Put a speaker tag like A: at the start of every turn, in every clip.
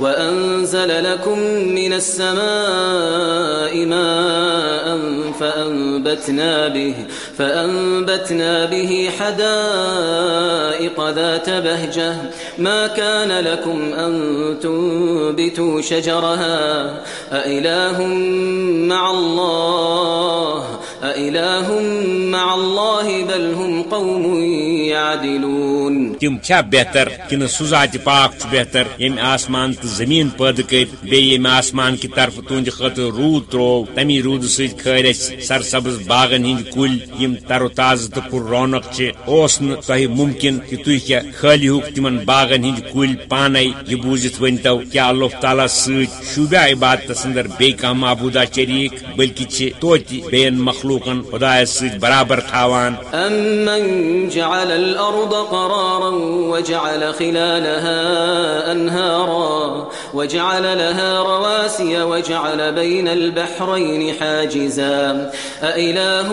A: وأنزل لكم من السماء ماء فأنبتنا به فأنبتنا به حدائق ذات بهجة ما كان لكم أن تنبتوا شجرها أإله مع الله أإله مع الله بل هم قوم يعدلون
B: تم چھا بہتر کن سات پاک بہتر یم آسمان تو زمین یم آسمان کی طرف تہد خطر رود تر تمی رود سرسبز باغن ہند کل تر و تاز تو پر رونق چھ تہ ممکن کہ خالی ہوک تمن باغن ہند کل پانے یہ بوزت ونتو کیا اللہ تعالی شوبہ عبادت کا معبودا شریک بلکہ چھ بین مخلوقن خدا سب برابر
A: جعل الأرض قرارا وجعل خلالها أنهارا وجعل لها رواسي وجعل بين البحرين حاجزا أإله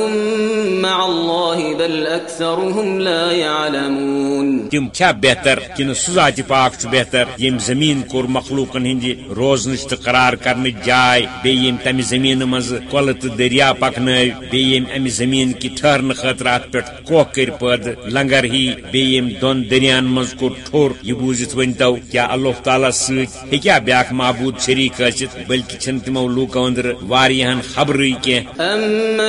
A: مع الله بل أكثرهم لا يعلمون
B: كم كا بيتر كن سزاج پاك چو بيتر يم زمين كور مخلوقا هنجي روز نشت قرار کرن جاي بي يم تم زمين مز قلت دريا پاك نوي بي يم ام زمين كي ترن خطرات پر كوكر پد لنگا مگر ہی بیم دون دنیان مز کو ٹھور یہ بوزت ونتو کیا اللہ تعالی سیت ہکیا بیاکھ معبود شریک ٲسِتھ بلکہ چھن تمو لوکو اندر واریاہن خبرٕے
A: کینٛہہ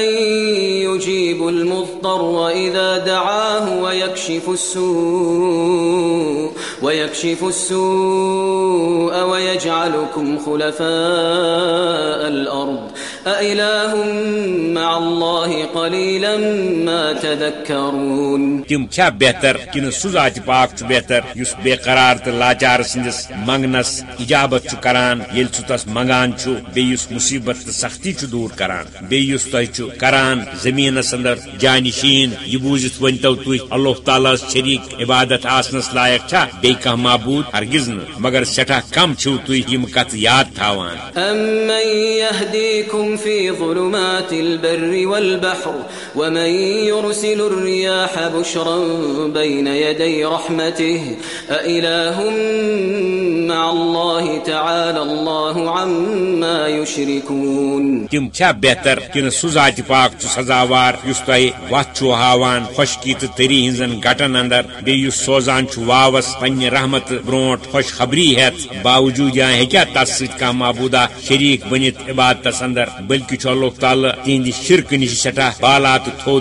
A: ويكشف السوء ويجعلكم خلفاء الأرض أإله مع الله قليلا ما تذكرون تم ا بہتر
B: سہ ذات پاک بہتر اس بے قرار تو لاچار سندس منگنس اجابت کران یل سہ تس منگان بیس مصیبت سختی دور کران بیس تہ کران زمینس اندر جانشین یہ بوزت ورن تو تی اللہ تعالی شریک عبادت آسنس لائق چھا بی معبود ہرگز ارغز مگر سٹھا کم چھو تھی یم کت یاد
A: ومن يرسل الرياح بشرا بين يدي رحمته أإله مع الله الله تعالى
B: بہتر کن سہ ذات پاک سزاوار اس تہ وت چھو ہا خوشکی تو تری ہن گٹن اندر بیس سوزان واوس پنہ رحمت برو خوشخبری ہس باوجود تس ست محبودہ شریک بنت عبادت اندر بلکہ چھ اللہ تعالی تہند شرکہ نش سٹھا بالات تھوی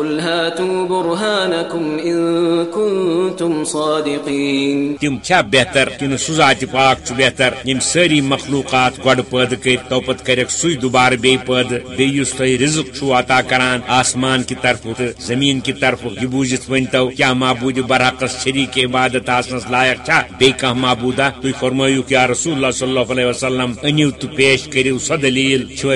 A: قل هاتوا برهانكم ان كنتم صادقين
B: تما بہتر سذات پاک بہتر یم سی مخلوقات گڈ پد گڑ پیدے کرک پیک دوبار بی پد بی پیس رزق رزقو عطا کران آسمان کی طرف تو زمین کی طرف یہ بوجھت ورن تو كیا محبوبہ برعكس شریق عبادت كا لائق چھا بی کہ محبودہ تو فرمایو کہ رسول اللہ صلی اللہ علیہ وسلم انیو تو پیش کریو سہ دلیل تو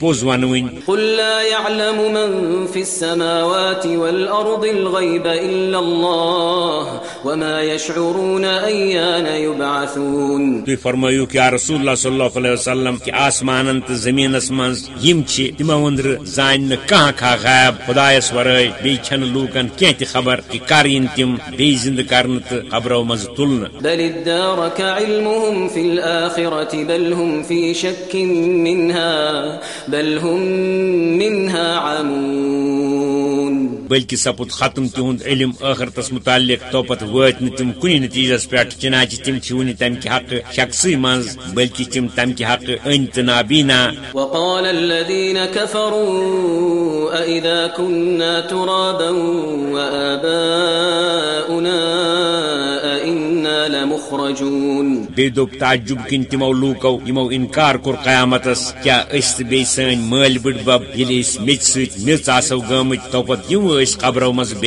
B: پوز ونوین
A: قل لا يعلم من في ونو السماوات والأرض الغيب إلا الله وما يشعرون أيان يبعثون
B: تو فرمايو كي رسول الله صلى الله عليه وسلم كي آسمان انت زمين اسمان يمچي تما وندر زاين كان كا غاب خداي سوري بيچن لوكن كيت خبر كي كار تم بي زند كارنت خبرو مز تلن
A: بل الدارك علمهم في الآخرة بل هم في شك منها بل هم منها عمون
B: بلکہ سپود ختم تہد علم غرت متعلق توپت نم تم نتیجس پہ چنانچہ تم چن تمہ حق شخصی من بلکہ تم تمہ ان تو نابینا بی تاج کن تمو لوکو تمو انکار کور قیامت کیا اِس تو بیس سی مل بڈبل میت سو گوت قبرو مزہ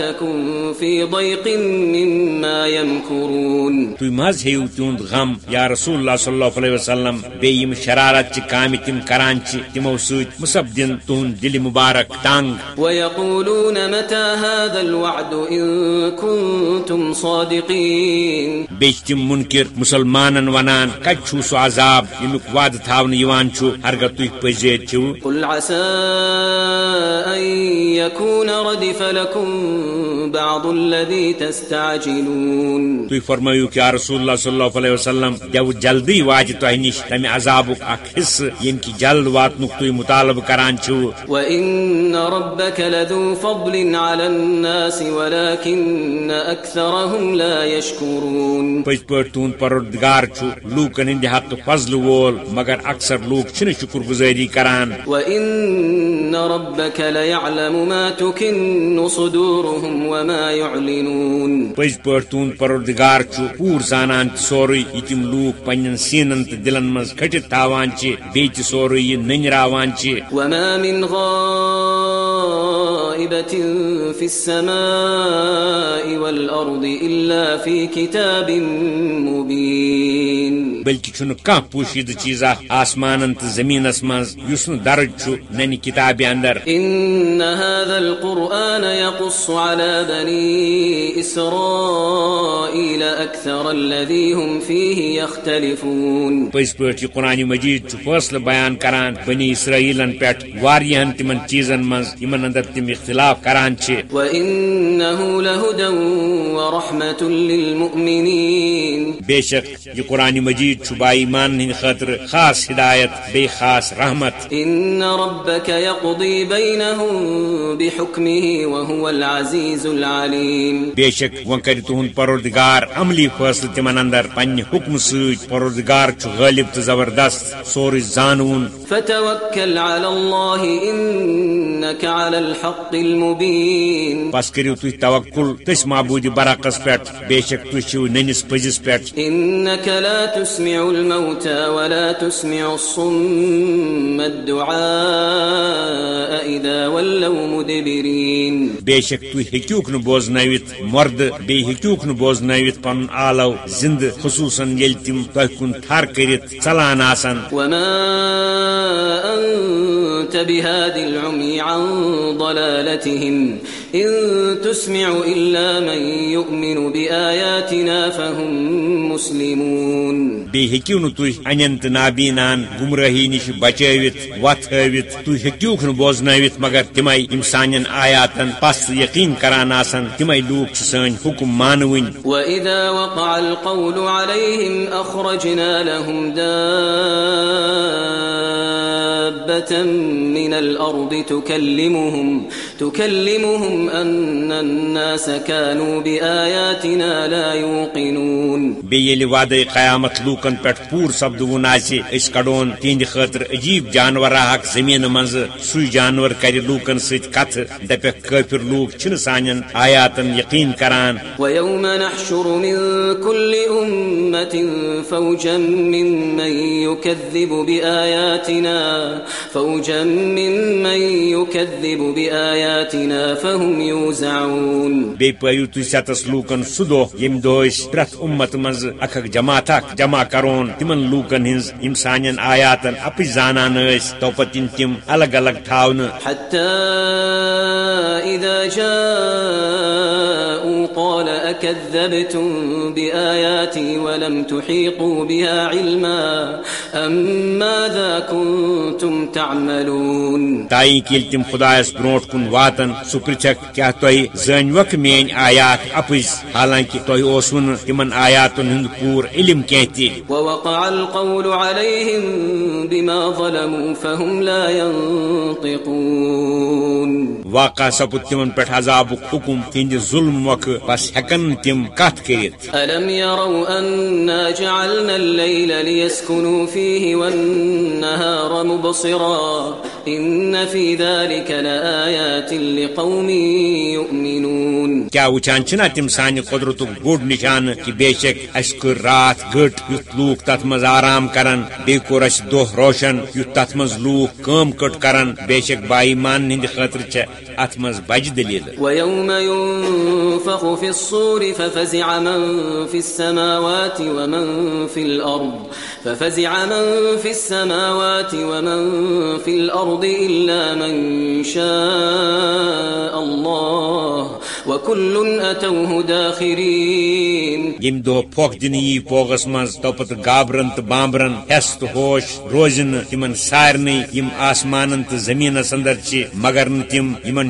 A: تكن في ضيق مما يمكرون
B: تم از هيو تون غم يا رسول الله صلى الله عليه وسلم بيم شرارات چ كام تم كران چ تمو سوت مصب دين تون دل مبارك تان
A: ويقولون متى هذا الوعد ان كنتم صادقين
B: بيت منكر مسلمانن ونان كچو سو عذاب يم وعد تھاون يوان چو هرگ تو پزي چو
A: قل عسى ان يكون ردف لكم بعض الذي تستعجلون
B: فرمایو کہ رسول اللہ اللہ صلی علیہ وسلم جو جلدی واج تو تو نش تم عذاب یعنی حص مگر اکثر لوک چھن شکر گزاری کران
A: ربك ليعلم ما تكن صدورهم و يعلنون پز
B: پروردگار پگار پور زانان سوری یتم لوک پنن سینن دلن مز تاوان سوری ننراوان
A: من في السماء والارض کھٹت تاان چوری ننجر
B: بلکہ چھ پوشید چیزا آسمانن زمین تو زمینس درج چھ ننی کتاب اندر ان
A: هذا القران يقص على بني اسرائيل اكثر الذي هم فيه
B: يختلفون پس پٹھ قران مجید فصل بیان کران بنی اسرائیلن پٹھ واریان تمن چیزن من یمن اندر تم اختلاف کران چے
A: و انه لهدى ورحمه للمؤمنين
B: بیشک یہ قران مجید چھ ایمان ہن خاطر خاص ہدایت بے خاص رحمت ان
A: ربك يقضي بينهم بحكمه وهو العزيز
B: بے شک وہ کر عملی فیصلہ تم اندر پن حکم سروگار غالب تو زبردست سور زانون
A: فتوکل علی علی اللہ انك الحق المبین
B: کریو تو توکل تس معبود برعکس پٹ پٹ بے بے شک شک تو تو چھو ننس
A: انك لا تسمع تسمع الموتى ولا الصم الدعاء اذا ولوا
B: ہکیوک بوزن مرد بیوز نوت پن آلو زند خصوصاً یل تم تہ کن تھر کرت چلان آسان
A: العمي عن ضلالتهم إن تسمع إلا من يؤمن بآياتنا فهم مسلمون
B: بے ہیکیو نو تو اننت نابینان گمراہی نش بچاویت واتھاویت تو ہیکیو کھن بوزناویت مگر تیمای انسانن آیاتن پس یقین کران آسن تیمای لوک سن حکم مانوین
A: واذا وقع القول عليهم اخرجنا لهم دا دابة من الأرض تكلمهم تكلمهم أن الناس كانوا بآياتنا لا يوقنون
B: بيلي وادي قيامت لوكن پر پور سبدو ناسي اس قدون تين خطر عجيب جانورا حق زمين منز سوي جانور كر لوكن سيت قط دپ كفر لوك چن سانين آياتن يقين كران
A: ويوم نحشر من كل أمة فوجا ممن يكذب بآياتنا فوجا ممن يكذب بآياتنا
B: بی پوت لوکن سہ دہ یم دوش پریت امت مز اماعت جمع کروان تمن لوکن ہن سان آیاتن اپچ زانا توپتن تم الگ الگ
A: جاء قال أكذبتم بآياتي ولم تحيطوا بها علما أم ماذا كنتم تعملون
B: تاين كيلتم خدايس برونت كن واتن سپرچك كيا توي زنوك مين آيات أپز حالانكي توي اوسون تمن آياتن هند پور علم كيتي
A: ووقع القول عليهم بما ظلموا فهم لا ينطقون
B: واقع سپد تم پہ عذاب حکم تہند ظلم موقع بس ہکن تم کت
A: کتم
B: کیا وچان وچانہ تم سان قدرت گوڑ نشان کہ بے شک اِس کو رات گٹ یت لوک تت مز آرام کر بیس دہ روشن یت تت مز لوک من کٹ کرن بے شک بائی مان ہند خاطر چھ اتمز بج دلیل
A: ويوم ينفخ في الصور ففزع من في السماوات ومن في الارض ففزع من في السماوات ومن في الارض الا من شاء الله وكل اتوه داخرين
B: يم دو پوک دنی پوگس مز توپت گابرن تو بامبرن ہست ہوش روزن تمن سارنی یم آسمانن تو زمینس اندر چی مگر نہ تم یمن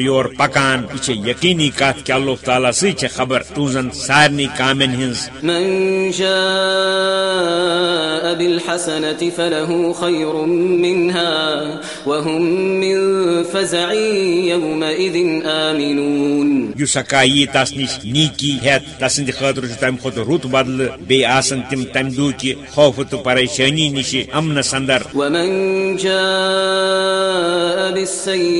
B: یور پکان یہ یقینی کت کہ اللہ تعالیٰ سی چھ خبر سارنی کامن تس نش نیکی ہیت تسند خاطر رت بدل بی آسن تم تم دو کی خوف تو پریشانی نش امن سندر
A: ومن جاء نشی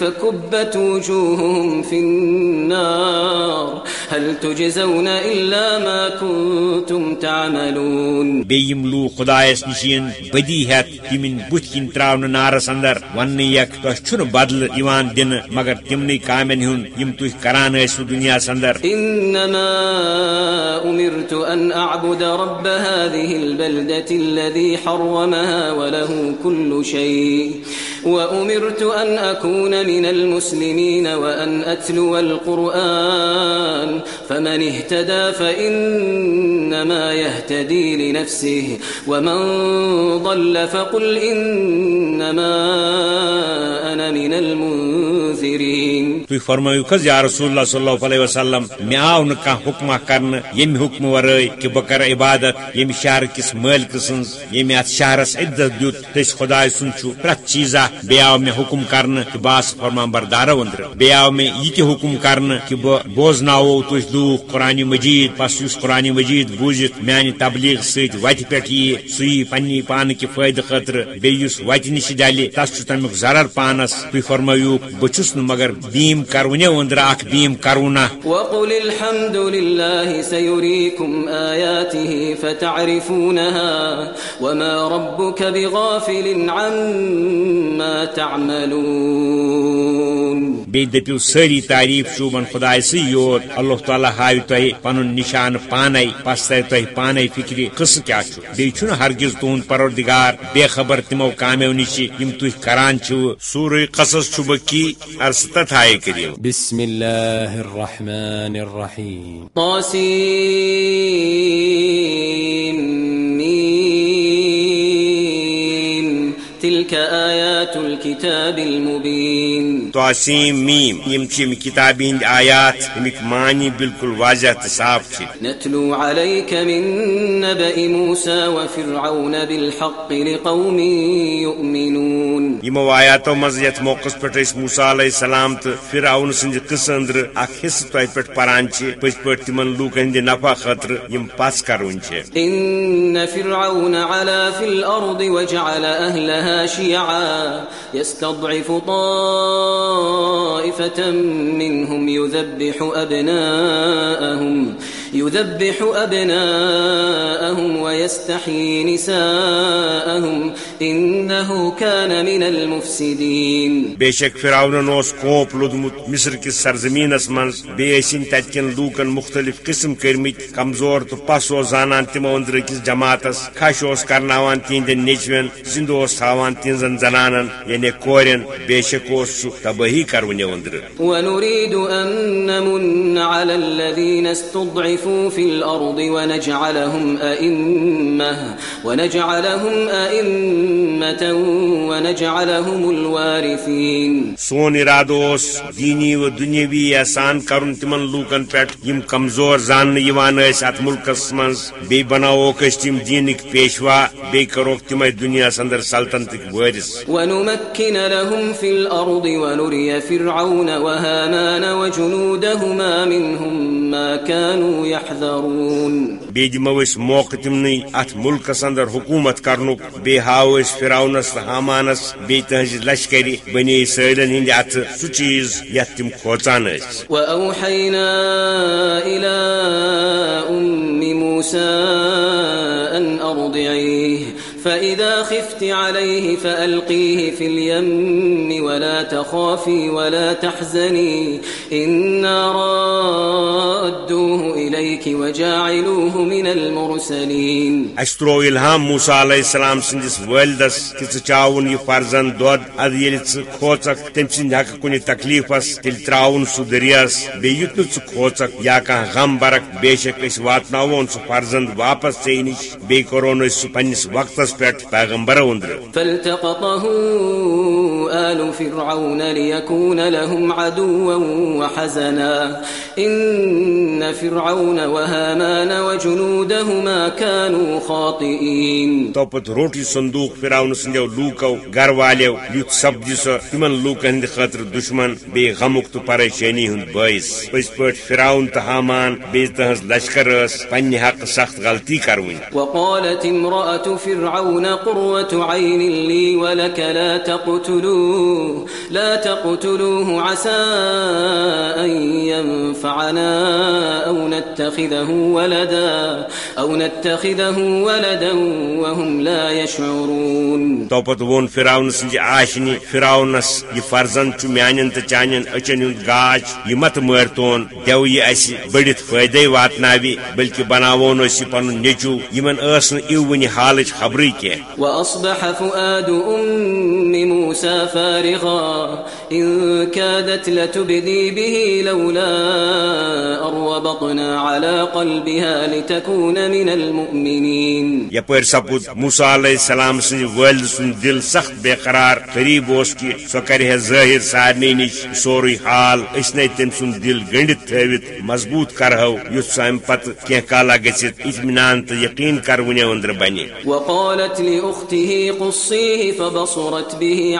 A: فكبت وجوههم في النار هل تجزون الا ما كنتم تعملون بيم لو خدايس نشين بدي هات
B: تمن بوتكين تراون نار سندر ون يك تشن بدل ايمان دين مگر
A: تمني كامن هون يم توي كران اس دنيا سندر انما امرت ان اعبد رب هذه البلده الذي حرمها وله كل شيء وأمرت أن أكون من المسلمين وأن أتلو القرآن فمن اهتدى فإنما يهتدي لنفسه ومن ضل فقل إنما أنا من المنذرين
B: تو فرمایو کز یا رسول اللہ صلی اللہ علیہ وسلم میں آو نکا حکمہ کرن یم حکم ورائی کہ بکر عبادت یم شہر کس ملک سنز یم ات شہرس عدت دیت تیس خدای سن چھو پرت چیزہ بی آو میں حکم کرن کہ باس فرمان بردارو اندر بی آو میں یہ تہ حکم کرن کہ بہ بوزناو تس لوگ قرآن مجید پس اس قرآن مجید بوزت میانہ تبلیغ سید وات پہ یہ سی پنہ پان کہ فائدہ خاطر بیس وات نش دالی تس تمیک ضرر پانس تھی فرمایو بہس مگر بیم کرونہ اندر اخ بیم کرونا
A: وقل الحمد لله سيريكم آياته فتعرفونها وما ربك بغافل عما بی
B: دپو سی تعریف صوباً خدا یوت اللہ تعالیٰ ہاو تۄہہِ پنُن نشان پانے پس تۄہہِ پانے کیٛاہ چھُ بیٚیہِ چھُنہٕ ہرگِز تُہُنٛد پروردِگار بے خبر تِمو کامیو نِش یِم تُہۍ کران چھِو سورُے تمو کا سورے قصبہ کٔرِو بسم اللہ رحیم
A: موسی الكتاب المبين
B: میم یم یم چھ کتاب آیات امک معنی بالکل واضح تو تو صاف
A: نتلو علیک من موسی موسی فرعون بالحق لقوم یؤمنون یمو آیاتو پٹ اس علیہ السلام قصہ
B: اندر آیاتوں سن قسم اخصہ پہ پڑان لوک نفع خاطر
A: طائفة منهم يذبح أبناءهم يذبح أبناءهم ويستحيي نساءهم إنه كان من
B: المفسدين بيشك فراونا نوس كوب لدمت مصر كي سرزمين اسمان بيشين تتكين لوكن مختلف قسم كرمت كمزور تو پسو زانان تما اندر كيس جماعتس خاشوس کرناوان تين دن نجوين زندوس تاوان تين زن زنانن يعني یعنی كورين بيشكوس سو تباهي کرونيا اندر
A: ونريد أن نمن على الذين استضعفوا خلفوا في الأرض ونجعلهم أئمة ونجعلهم أئمة ونجعلهم الوارثين
B: سون ارادوس دینی و دنیوی احسان کرن تمن لوکن پیٹ یم کمزور زان یوان اس ات ملکس منز بی بناو کشتم دینک پیشوا بی کروک تم دنیا سندر سلطنت وارث
A: ونمكن لهم في الأرض ونري فرعون وهامان وجنودهما منهم ما كانوا يحذرون
B: بيج موس موقع تمني ات ملك سندر حكومت کرنو بي هاو اس فراونس تحامانس بي تنج لشكري بني سيدن هند ات سو چيز يتم خوزانس
A: و اوحينا الى ام موسى ان ارضعيه فإذا خفت عليه فألقيه في اليم ولا تخافي ولا تحزني إنا رادوه إليك وجاعلوه من المرسلين
B: أشترو إلهام موسى عليه السلام سنجس والدس تتشاون يفرزن دود أذي يلتس خوصك تمشن جاك كوني تكليفس تلتراون سودرياس بيوتنو تسخوصك ياكا غم برك بيشك اس واتناوون سفرزن واپس سينش بيكورون اس سپنس وقتس پیٹ پیغمبر اندر
A: فالتقطه آل فرعون فرعون ليكون لهم عدوا وحزنا إن وهامان وجنودهما كانوا خاطئين روٹی صندوق حسٹ
B: سند پ گھر وال سب سمن لوکن خاطر دشمن بے غمک تو پریشانی ہند باعث پس پٹ پھر تہامان بیس تہن لشکر اس پنہ حق سخت غلطی
A: وقالت امرأة فرعون فرعون قروة عين لي ولك لا تقتلوه لا تقتلوه عسى أن ينفعنا أو نتخذه ولدا أو نتخذه ولدا وهم لا يشعرون
B: توبت وون فرعون سنج جی آشني فرعون اس يفرزن جی چو میانين تچانين اچن يند غاج يمت مورتون دو يأس بڑت فائده واتناوي بلکه بناوون اسي پنن نجو يمن اسن ايو وني حالج خبري واس
A: وَأَصْبَحَ فُؤَادُ أُمِّ موسى فارغا إن كادت لتبدي به لولا أربطنا على قلبها لتكون من المؤمنين
B: يا پير سبوت موسى عليه السلام سنجي والد سنجي دل سخت بقرار قريب وسكي سكره زهر سارنينش سوري حال اسنة تم سنجي دل گند تھوت مضبوط کرهو یس سائم پت كيه کالا گچت اطمینان تو یقین کرونی اندر بنی
A: وقالت لأخته قصيه فبصرت به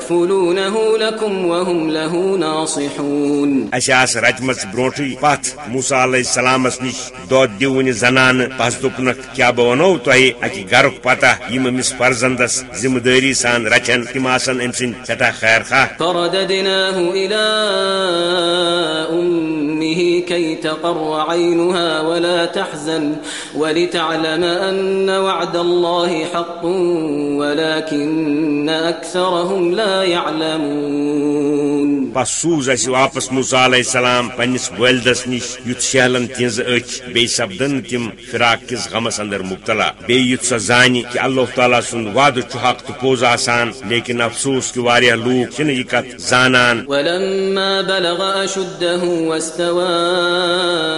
A: وهم له ناصحون
B: رجمس مچ بروٹ پھ مو السلام نش زنان پس بہس کیا بونو ونو اکی گرک پتہ یم مس فرزندس ذمہ داری سان رچن تم امسن سٹھا خیر
A: فرددناه خاط أمه كي تقر عينها ولا تحزن ولتعلم أن وعد الله حق ولكن أكثرهم لا يعلمون
B: پسوز اسی واپس موسیٰ علیہ السلام پنس والدس نش یت شہلن تنز اچ بی سبدن تم فراق کس غمس اندر مبتلا بی یت سزانی کہ اللہ تعالیٰ سن وعد چو حق تو پوز آسان لیکن افسوس کی واریہ لوگ چن یکت زانان
A: ولما بلغ اشده واستوى سواء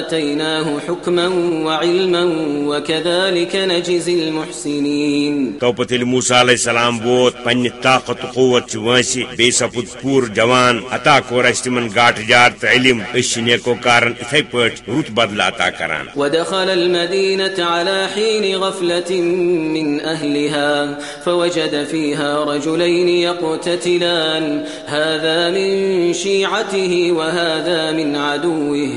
A: آتيناه حكما وعلما وكذلك نجزي المحسنين
B: توبت الموسى عليه السلام بوت پن طاقت قوت وانسي بيسفوت پور جوان عطا كورشت من غاٹ جار علم اشنيكو كارن اتھے پٹ روت بدل عطا كران
A: ودخل المدينة على حين غفلة من أهلها فوجد فيها رجلين يقتتلان هذا من شيعته وهذا من من عدوه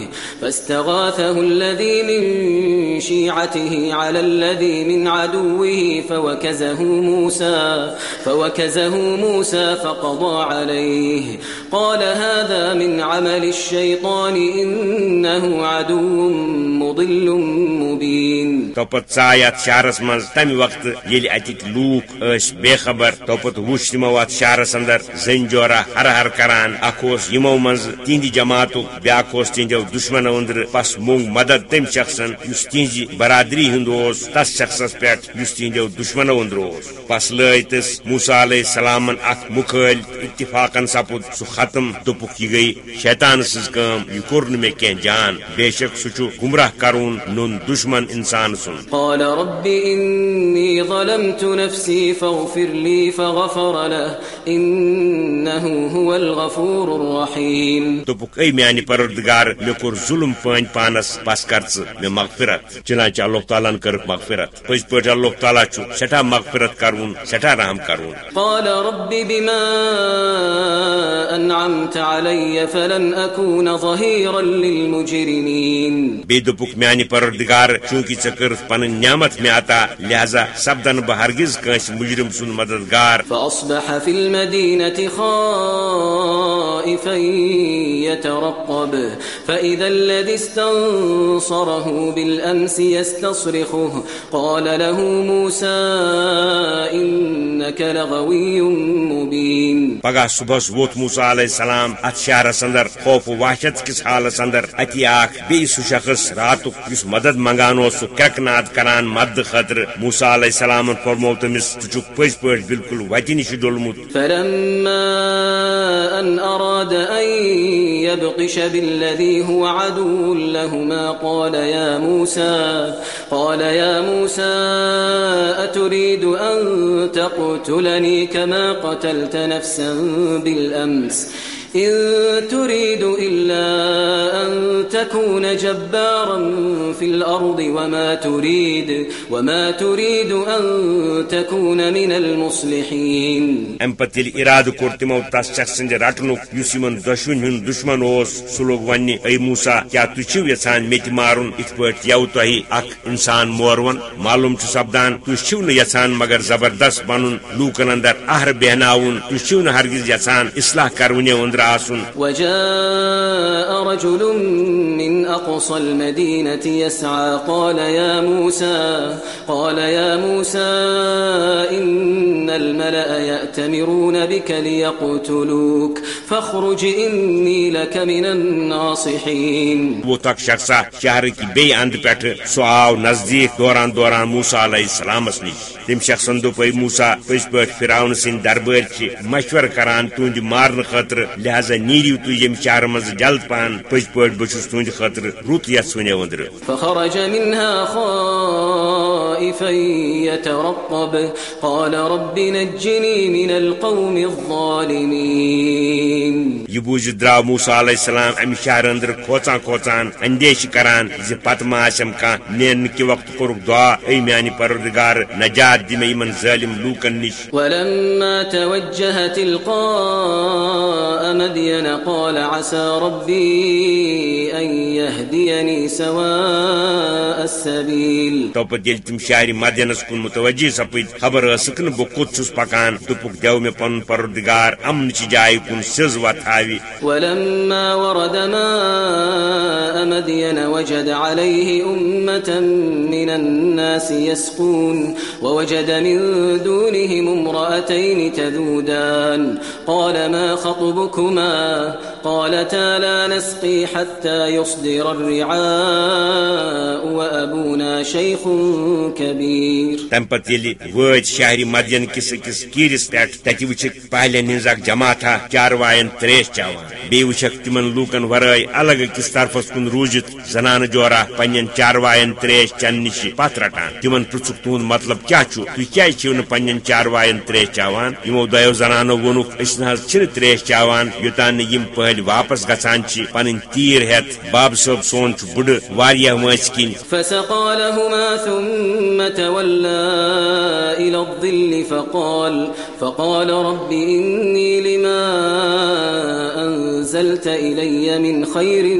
A: فاستغاثه الذي من شيعته على الذي من عدوه فوكزه موسى فوكزه موسى فقضى عليه قال هذا من عمل الشيطان انه عدو مضل مبين
B: تطصايات شارس من تم وقت يلي اتيك لوك
A: اش بخبر
B: تطط وشتموات شارس اندر زنجورا هر هر کران اكو يمو من تيندي جماعتو بیاق تہندو دشمنو اندر پس مونگ مدد تم شخصن اس تہذی برادری ہند تس شخصس پہ اس تہندو دشمنو اندر پس لائتس موسا علیہ السلام اخ مخل اتفاق سپد سہ ختم دپک یہ گئی شیطان سز کم یہ کور مے کی جان بے شک سہ گمراہ کرون نون دشمن انسان سن
A: قال رب انی ظلمت نفسی فاغفر لی فغفر له انه هو الغفور الرحیم
B: دپک ای میانی پروردگار مے کور ظلم پان پانس بس کر مے مغفرت چنانچہ اللہ تعالہ کر مغفرت پز پہ اللہ تعالیٰ چھ سٹھا مغفرت كرون سٹھا رحم كر بيں ديان پروردگار چونکہ كے پن نعمت ميں عطا لہذا بہ ہرگز کنس مجرم سن مددگار
A: في خائفا يترقب الرقب فإذا الذي استنصره بالأمس يستصرخه قال له موسى إنك لغوي مبين
B: بقى صبح وقت موسى عليه السلام اتشار سندر خوف وحشت كس حال سندر اتي آخ بيس شخص راتو يس مدد منغانو سو ككنات کران مد خطر موسى عليه السلام فرمو تمس تجو پش پش بالکل وجه نشي دولمت
A: فلما أن أراد أن يبقش بالذي هو عدو لهما قال يا موسى قال يا موسى أتريد أن تقتلني كما قتلت نفسا بالأمس إن تريد إلا أن تكون جبارا في الأرض وما تريد وما تريد أن تكون من المصلحين
B: أمبتل إرادة كورت موت تسجح سنجة راتنو يسيمن دشون من دشمن ووس سلوغ واني أي موسى كيا تشيو يسان ميت مارون اكبرت يو تهي اك انسان موروان معلوم تسابدان تشيو نو يسان مگر زبردست بانون لوكنا در احر بيهناون تشيو نو هرگز يسان اصلاح کروني وندر خاطر
A: وجاء رجل من اقصى المدينه يسعى قال يا موسى قال يا موسى ان الملأ ياتمرون بك ليقتلوك فاخرج اني لك من الناصحين
B: وتك شخص شهر کی بے اند پٹھ سو آو نزدیک دوران دوران موسی علیہ السلام اسنی تم شخصوبے موسا پہ پا سند دربار مشور کران تہد مارن خاطر لہذا نیرو تھی یم شہر مز جلد پہ پز پہ بس تہد خطر رت یا بوجھ درا موسا علیہ السلام امہ شہر ادر کھوچان کھوچان اندیش کران زہ ما یم كہ نین کی وقت کورک دعا اے میان پردگار نجات ہلاک دی میں من ظالم لوکن نش
A: ولما توجه تلقاء مدين قال عسى ربي ان يهديني سواء السبيل
B: تو پدیل تم شاری مدین اس کن متوجہ سپید خبر اسکن بو کوت چس پکان تو پک دیو میں پن پردگار امن چی جای کن سز وتاوی
A: ولما ورد ماء مدين وجد عليه امه من الناس يسقون ووجد وجد من دونهم امرأتين تذودان قال ما خطبكما قالتا لا نسقي حتى يصدر الرعاء وأبونا شيخ كبير
B: تم پت يلي ووج شهر مدين كس كس كيرس پت تتي وچك پهلين نزاق جماعتا كارواين تريش جاوان بي وچك تمن لوكن ورأي الگ كس طرفس كن روجت زنان جورا پنين كارواين تريش چننشي پترتان تمن پرسكتون مطلب كيا تھی کیا چھو پن چاروائن تریش چاوان ہمو دو زنانو وونک اس نہ تریش چاوان یوتان یم پہل واپس گسان پن تیر ہت باب صب سون بڑھ واریہ مس کن
A: فسقى لهما ثم تولى إلى الظل فقال فقال رب اني لما أنزلت إلي من خير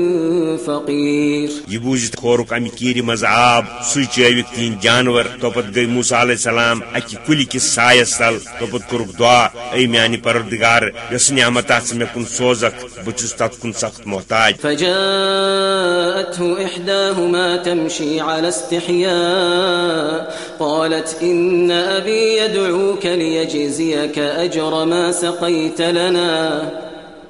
A: فقير
B: يبوجت خورك أمي كيري مزعاب سوچي تين جانور توبت گئی موسى عليه السلام أكي كل كي سايسل توبت كورك دعا أي مياني پردگار يس نعمت أحسن مكون سوزك بچستات كون سخت
A: محتاج فجاءته إحداهما تمشي على استحياء قالت إن أبي يدعوك ليجزيك أجر ما سقيت لنا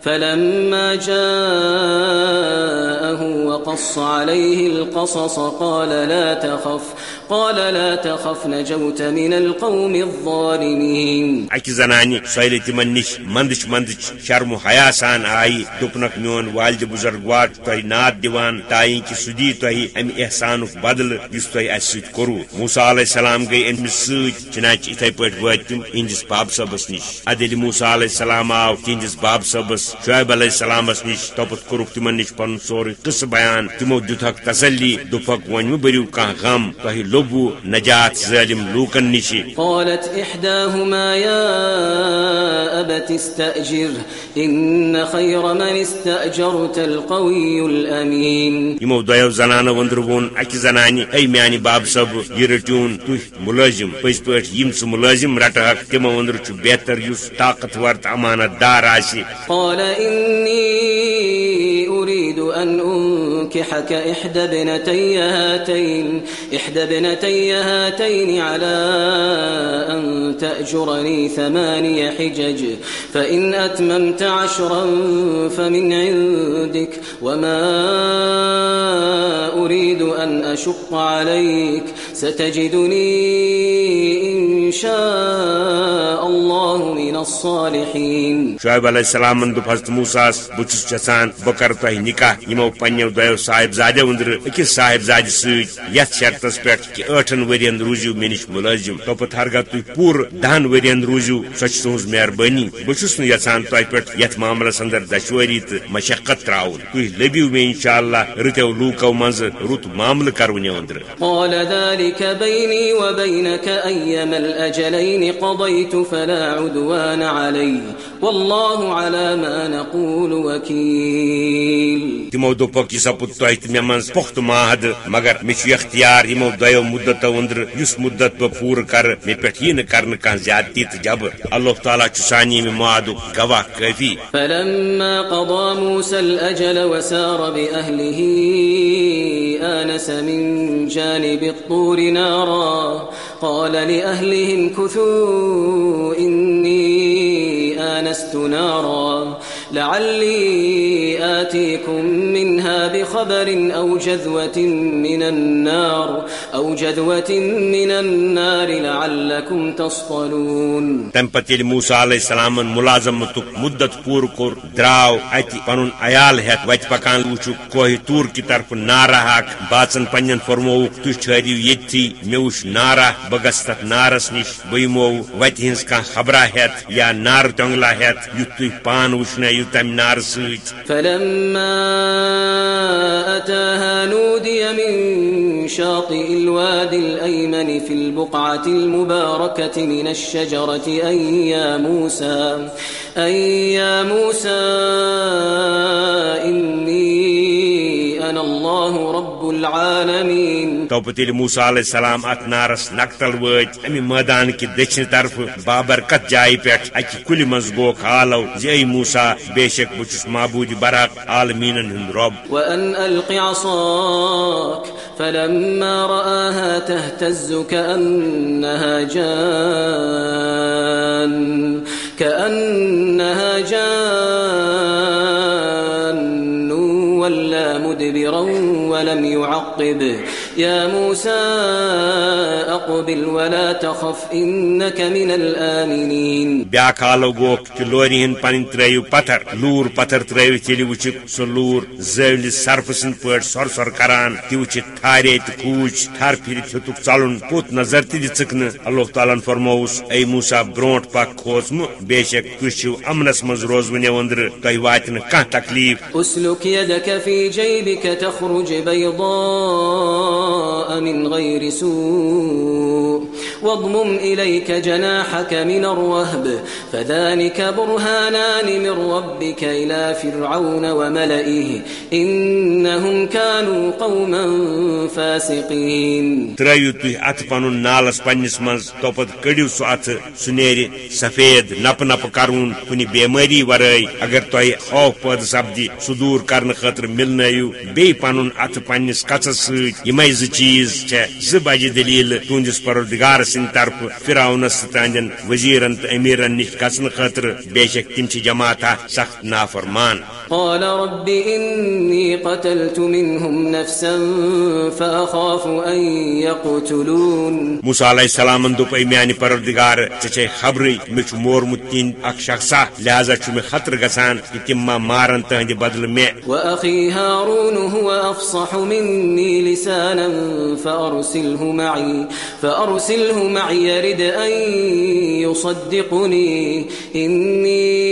A: فلما جاءه وقص عليه القصص قال لا تخف قال لا تخف نجوت من اکہ
B: زنانہ سیل تم نش مندش مندش شرم و حیاان آئی دکھ مالد بزرگ وال تھی نعت دائی کہ سہ دحسان بدلس تھی اہس سو مصالعہ علیہ السلام گئی امس سنچہ اتھائی پا انجس باب ص نش ادل موص اللہ السلام آو تہس باب صعیب علیہ السلام نش توت کور تمہ نش پن سورے قص بیان تمو دتھ تسلی دک و بریو كہ غم طو دوبو نجات ظالم لوکن نشی
A: قالت احداهما يا ابت استاجر ان خير من استاجرت القوي الامين
B: يمو دایو زنان وندربون اک زنانی ای میانی باب سب یرتون تو ملزم پس پٹ یم سو ملزم رٹہ کما وندر چ بہتر یوس طاقت ورت امانت دار آسی
A: قال اني اريد ان أم أنكحك إحدى بنتي هاتين إحدى بنتي هاتين على أن تأجرني ثماني حجج فإن أتممت عشرا فمن عندك وما أريد أن أشق عليك شاہ
B: سلام دس تمہوسا بہت یھان بہ کر تہ نکاح ہم پن دا زاد ادر اکس صاحب زاد سرطس پہ اٹھن ورین روزو می ملازم دپت ہرگہ پور دہن ورین روزو سوچ تہذ مہربانی نو یھان تین پہ یھ معاملس اندر دشواری تو مشقت تر تھی لب اِنشاء اللہ رتو لوکو منز رت معامل
A: ذلك ذلك بيني وبينك أيما الأجلين قضيت فلا عدوان علي والله على ما نقول وكيل
B: تمو دو پوکی سپوت تو ایت میمنس پخت ماہد مگر میچ اختیار یمو دایو مدت اندر یس مدت پا پور کر می پتین کرن کان زیادتی تجب اللہ تعالی چسانی می مادو گوا کفی
A: فلما قضا موسى الاجل وسار باهله آنس من جانب الطور الطور نارا قال لأهلهم كثوا إني آنست نارا لعلي آتيكم منها بخبر أو جذوة من النار أو جذوة من النار لعلكم تصطلون
B: تنبتل موسى عليه السلام من ملازمتك مدة پور کور دراو اتی پنن ایال ہے وچ پکان وچو کوہی تور کی طرف نارا ہاک باچن پنن فرمو تو چھری یتی میوش نارا بغست نارس نش بیمو وتی ہنس کا خبرہ ہے یا نار ٹنگلا ہے یت پان وشنے بیٚیہِ تَمہِ نارٕ
A: سۭتۍ شاطئ الواد الايمن في البقعه المباركه من الشجره اي يا موسى اي يا موسى كان الله رب العالمين
B: توبتل موسى عليه السلام ات نارس نقتل وچ امي ميدان كي دچن طرف بابرکت جاي پٹ اكي كل مز خالو زي موسى بيشك بچس معبود برق عالمين هند رب
A: وان القي عصاك فلما راها تهتز كانها جان كانها جان تولى مدبرا ولم يعقب يا موسى اقبل ولا تخف انك من الامنين
B: بیا کالو گوک لورین پن تریو پتر لور پتر تریو چلی وچ سلور زل سرفسن پر سر سر کران تیوچ تاریت کوچ تھار پھر چتک چالون پوت نظر تی دچکن اللہ تعالی فرموس اے موسی برونٹ پاک کھوسم شک کشو امنس مز روز ونی وندر کای واتن کان تکلیف اسلک
A: یدک فی جیبک تخرج بیضا من غير سوء واضمم إليك جناحك من الرهب فذلك برهانان من ربك إلى فرعون وملئه إنهم كانوا قوما فاسقين ترأيو
B: تيه أتفن نالس پنس منز توفت كدو سعات سنير سفيد نپ نپ كارون كوني بيماري ورأي اگر توي خوف پد سبدي صدور كارن خطر ملنايو بي پن أتفنس كتس سويت يمائز چيز چه زباج دليل تونجس پرودگار طرف فراؤنس تہندین وزیرن تو امیرن نش گھن خاطر بے شک تم جماعت سخت نافرمان
A: قال رب قتلت منهم نفسا يقتلون
B: موسى عليه السلام پروردگار چچے خبر مچ مور شخصا لہذا چھ خطر گسان کہ تم ما مارن تہدی بدل میں
A: معي يرد أن يصدقني إني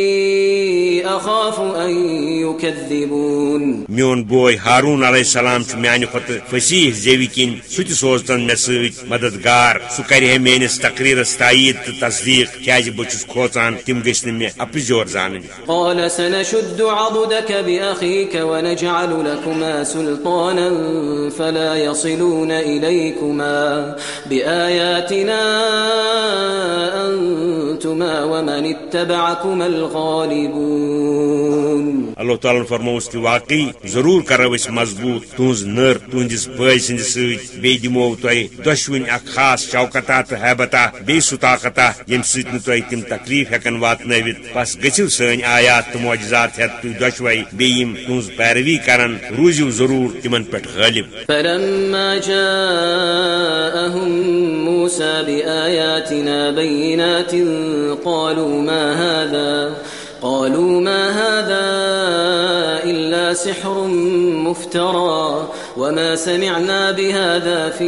A: أخاف أن يكذبون
B: ميون بوي هارون عليه السلام شميان خط فسيح زيوكين ستي سوزتن مسويت مددگار سكره مين استقرير استعيد تصديق كاج بوچس كوتان تم گشن مي اپزور زانن
A: قال سنشد عضدك بأخيك ونجعل لكما سلطانا فلا يصلون إليكما بآياتنا أنتما ومن اتبعكما اللہ تعالیٰ فرموس تو واقعی
B: ضرور کرو مضبوط تہذ نر تس باع دمو تہ دشوین اخ خاص شوکتہ تو حیبتہ بیس طاقتہ یم سو تہ تم تکلیف ہکن وات نوتھ بس گو سین آیاات تو موجزات ہتھ دے بیم پیروی کر روزیو ضرور تم پہ
A: موسى بآياتنا بينات قالوا ما هذا قالوا ما هذا إلا سحر مفترى وما سمعنا بهذا في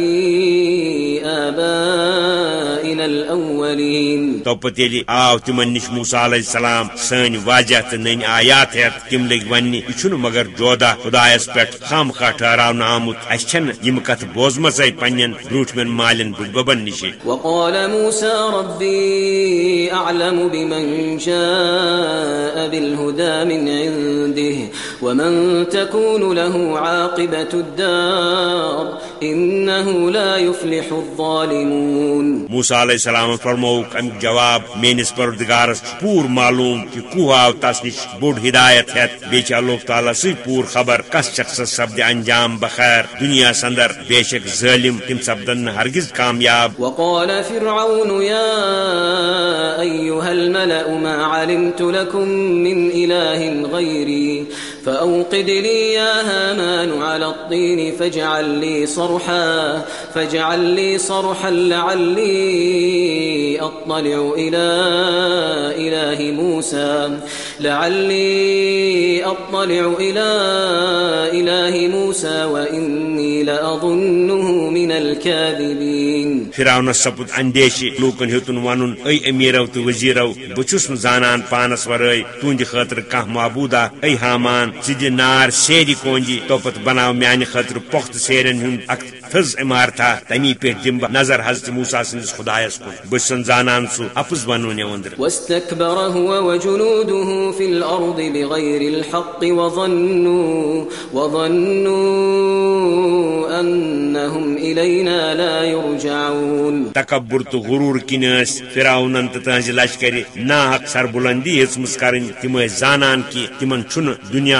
A: آبائنا الأولين
B: توبتيلي آو تمنش موسى عليه السلام سن واجهت نين آيات هات كم لك واني اچنو مگر جودا خدا اس پت خام خاتاران آموت اشن يمكت بوزمس اي پنين روچ من مالن بببن نشي
A: وقال موسى ربي أعلم بمن شاء بالهدى من عنده ومن تكون له عاقبة الدار انه لا يفلح الظالمون
B: موسى عليه السلام فرموك ام جواب مين اسبردگار پور معلوم کہ کوہ تاسنش بڑ ہدایت ہے بیچ اللہ تعالی سے پور خبر کس شخص سبد انجام بخیر دنیا سندر بے شک ظالم تم سبدن ہرگز کامیاب وقال
A: فرعون يا ايها الملأ ما علمت لك لكم من إله غيري فأوقد لي يا هامان على الطين فاجعل لي صرحا فاجعل لي صرحا لعلي أطلع إلى إله موسى لعلي أطلع إلى إله موسى وإني لأظنه من الكاذبين
B: فرعون السبت عنديش لوكن هيتن وانون أي أميرو تو وزيرو بچوس مزانان پانس ورأي تونج خاطر كه معبودا أي هامان نار سون توپت بنا مہنگہ خاطر پخت سیرن ہند اخت عمارتہ تمی پھم بہ نظر حض تموسا سندس خداس کھن زانا سہ افز بنون تقبر تو غرور کنس پھراون تو تہذی لشکر نا اکثر بلندی ہوں کریں تمہ کی تمہ دنیا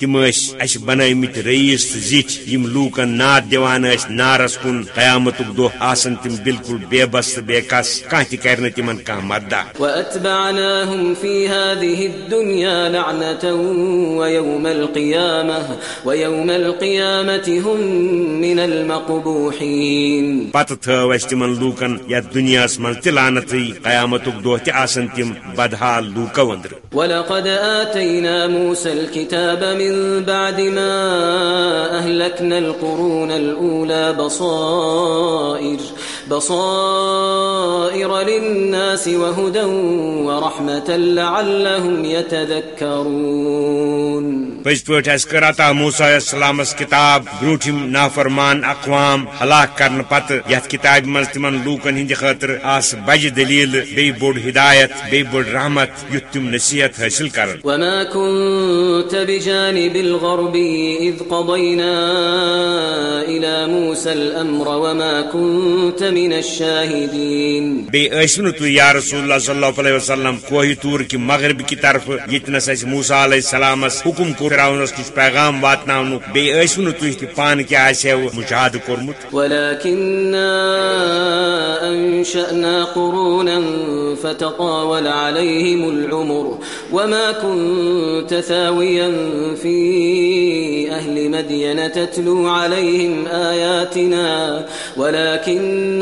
B: تم ان رعیس زم لارس کن قیامت دہ آالکل بے بس بے قس ک تم
A: واتبعناهم في هذه الدنيا لعنة ويوم القيامة ويوم القيامة هم من المقبوحين
B: لوکن یا دنیاس من تلانتی قیامت آسن تم بدحال لوکو وندر
A: بَعْدِ مَا أَهْلَكْنَا الْقُرُونَ الْأُولَى بَصَائِرَ بصائر للناس وهدى ورحمة لعلهم يتذكرون پز
B: پہ کرا تا موسا السلام کتاب بروٹم نافرمان اقوام ہلاک کرن پت یت کتاب مز تم لوکن ہند خاطر آس بج دلیل بی بوڑ ہدایت بی بوڑ رحمت یت تم نصیحت حاصل کرن
A: وما كنت بجانب الغرب اذ قضينا الى موسى الامر وما كنت من الشاهدين بي اسن
B: تو يا رسول الله صلى الله عليه وسلم کوہ تور کی مغرب کی طرف یتنس اس موسی علیہ السلام حکم کو فراؤن اس پیغام واتناون بی اسن تو کی پان کی آسے مشاہد کرمت
A: ولكننا انشأنا قرونا فتطاول عليهم العمر وما كنت ثاويا في اهل مدين تتلو عليهم اياتنا ولكن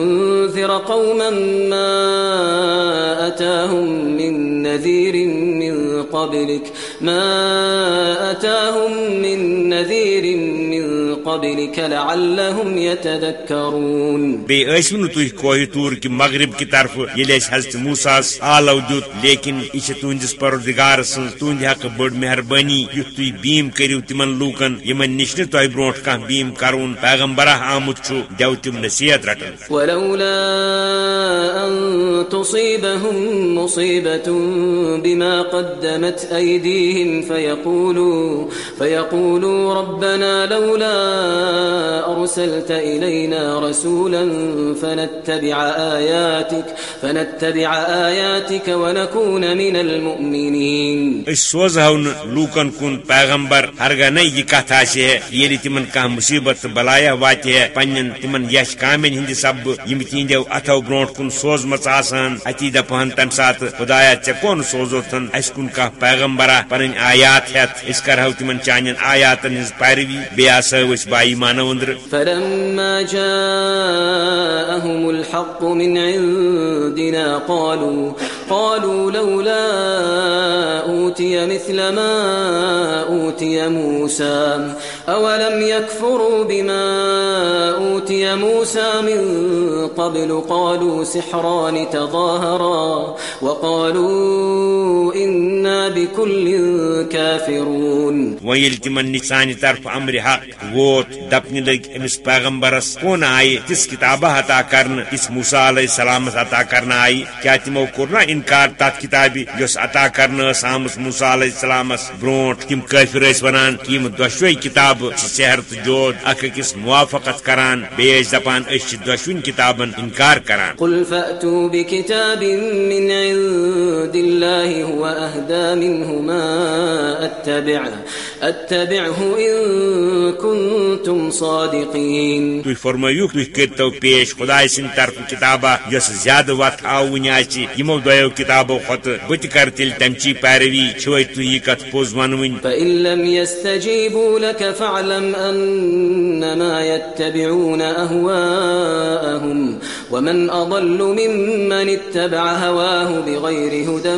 A: لتنذر قوما ما أتاهم من نذير من قبلك ما أتاهم من نذير من
B: بیسو کوہ طور کو مغرب کرف از تم حضرت ساس آلو لیکن یہ تہس پارودگار سن حق بڑ مہربانی یھ بیم کرو تم لوکن نش نا تہوار برو بیم کر پیغمبرہ آمت تم نصیحت رٹ
A: أن تصيبهم مصيبة بما قدمت أيديهم فيقولوا, فيقولوا ربنا لولا أرسلت إلينا رسولا فنتبع آياتك فنتبع آياتك ونكون من المؤمنين
B: سوزهون لوكن كون پیغمبر هرگا نئي كاتاشي يلي تمن كام مصيبت بلايا واتي پنن تمن يش كامين هند سب يمتين دو اتو برونت کن اتی سات خدایا کون اس کن خدا پیغمبر پن اس ہر تم چان آیاتن پیروی بیس بائی
A: يكفروا بما اوتي موسى من قبل قالوا سحران تظاهرا وقالوا إنا بكل
B: كافرون ويلك من نسان طرف أمر حق ووت دبن لك امس پیغمبرس كون آئي تس كتابة حتى کرن اس موسى علیه السلام حتى کرن آئي كي اتمو كورنا انكار تات كتابي يوس حتى کرن سامس موسى علیه السلام برونت كم كافر اس ونان كم دوشوئي كتاب سحر جود اخ اكس موافقت کران بيش دپان اش دوشوئي كتابن انكار کران
A: قل فأتوا بكتاب من عند الله هو أهدا منهما أتبعه أتبعه إن كنتم صادقين
B: تو فرمایو تو کتو پیش خدای سن طرف کتابا یس زیاد وات آو نیاچی یمو دایو کتابو خط بت کر تل تمچی پیروی چوی تو یکت پوز منوین
A: فإن لم يستجيبوا لك فاعلم أنما يتبعون أهواءهم ومن أضل أضل ممن اتبع هواه بغير هدى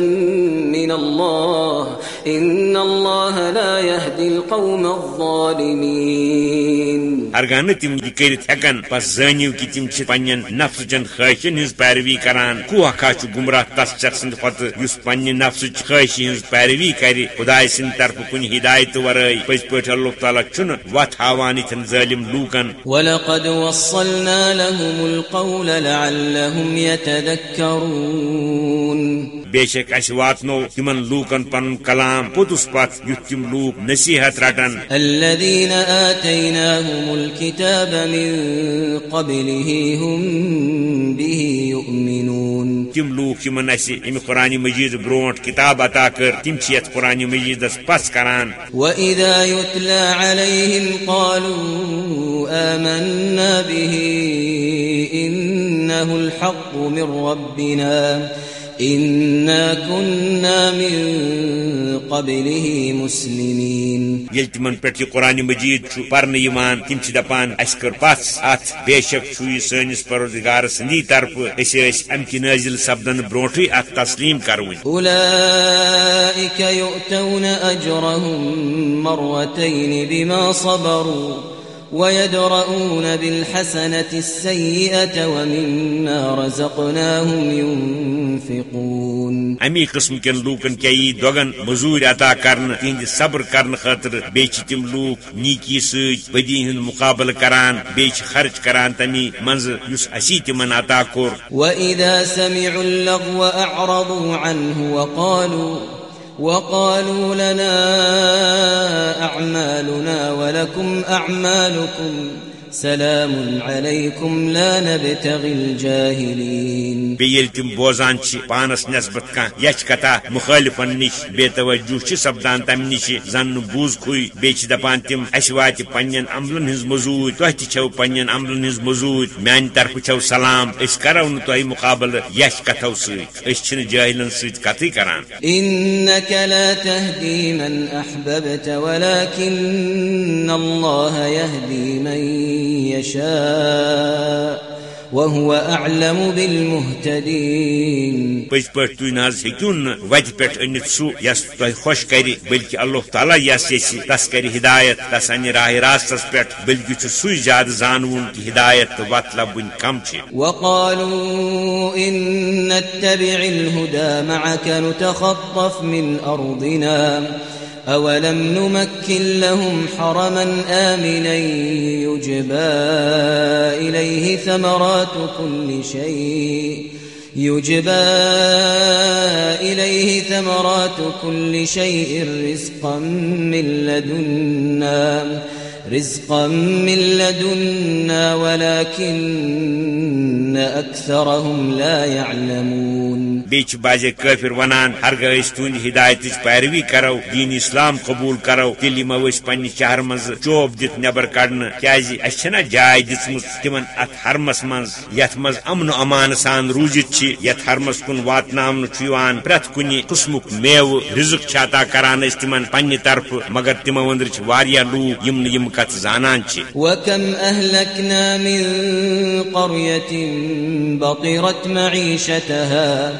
A: من الله إن الله لا يهدي القوم الظالمين
B: ارغان تم دی کیری تھکن پس زانیو کی تم چھ پنن نفس جن خاشی نس پاروی کران کو ہکا چھ گمراہ تس چھس نہ پت یس پنن نفس چھ خاشی نس پاروی کری خدا سین طرف کن ہدایت ورے پس پٹھ اللہ تعالی چن وات ہوانی تن ظالم لوکن
A: ولقد وصلنا لهم القول لعلهم لعلهم يتذكرون
B: بے شک اس واتنو تمن لوکن پن کلام پوتس پت پات لوک نصیحت رٹن
A: الذين الكتاب من قبله هم به يؤمنون تم لوک
B: یمن نسیح ام قران مجید برونٹ کتاب عطا کر تم قران مجید مجیدس پس کران
A: و ادایۃ اللہ علیہ إنه الحق من ربنا إنا كنا من قبله
B: مسلمين يلتمن تمن پٹی قران مجید چھ پرن یمان تم چھ دپان اس کر پاس ات بے شک چھ یسنس پروردگار سنی طرف اس اس ام کی نازل سبدن بروٹی ات تسلیم کرو
A: اولائک یؤتون اجرهم مرتين بما صبروا ويدرؤون بالحسنة السيئة ومما رزقناهم ينفقون
B: امی قسم کن لوکن کئی دوگن مزور عطا کرن تہند صبر کرن خطر بیچ تم لوک نیکی سج بدی ہند مقابل کران بیچ خرچ کران تمی منز یس اسی تمن عطا کور
A: واذا سمعوا اللغو اعرضوا عنه وقالوا وقالوا لنا أعمالنا ولكم أعمالكم سلام عليكم لا نبتغي الجاهلين بيلتم بوزان
B: پانس نسبت کان یچ کتا مخالفن نش بے توجہ سبدان تم نش زن بوز نشن بیچ دپان تم اس پنن عملن ہز موزور تہ چو عملن ہز ہزور میان طرف چھ سلام کرو نو تہ مقابل یچھ کتو
A: يهدي من يشاء وهو اعلم بالمهتدين
B: پچ پٹ تو ناز ہکن وت پٹ انت سو یس تو خوش کری بلکہ اللہ تعالی یس یس تس کری ہدایت تس ان راہ راست راستس پٹ بلکہ چھ سو زیاد زانون کی ہدایت تو وت لبن کم چھ
A: وقالوا ان نتبع الهدى معك نتخطف من ارضنا أولم نمكن لهم حرما آمنا يجبى إليه ثمرات كل شيء يجبى إليه ثمرات كل شيء رزقا من لدنا رزقا من لدنا ولكن اكثرهم لا يعلمون
B: بیچ بازے کافر ونان ہر گئیس تون ہدایت اس پیروی کرو دین اسلام قبول کرو تیلی موش پنی شہر مز چوب دت نبر کرن کیاز اشنا جائی دیت مز تیمن ات حرمس مز یت مز امن و امان سان روجت چی یت حرمس کن وات نام نو چیوان پرت کنی قسمک میو رزق چاتا کران اس تیمن پنی طرف مگر تیمو وندر چی واریا لو یم یم کت زانان چی
A: وکم اہلکنا من قریت بطرت معیشتها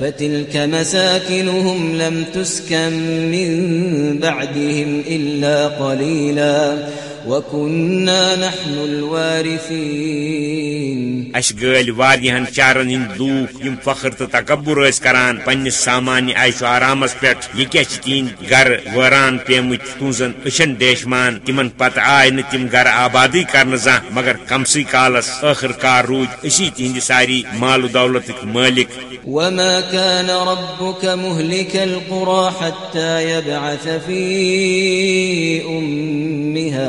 A: فتلك مساكنهم لم تسكن من بعدهم الا قليلاً وكنا نحن الوارثين
B: اش گل واریہن چارن ہند لوک یم فخر تو تکبر اس کران پنس سامان عیش آرامس پٹ یہ کیا تین گھر وران پیمت تونزن اشن دیشمان تمن پتہ آئے نہ تم گھر آبادی کرن زاں مگر کم کمسی کالس آخر کار روج اسی تہند ساری مال و دولت مالک
A: وما كان ربك مهلك القرى حتى يبعث في أمها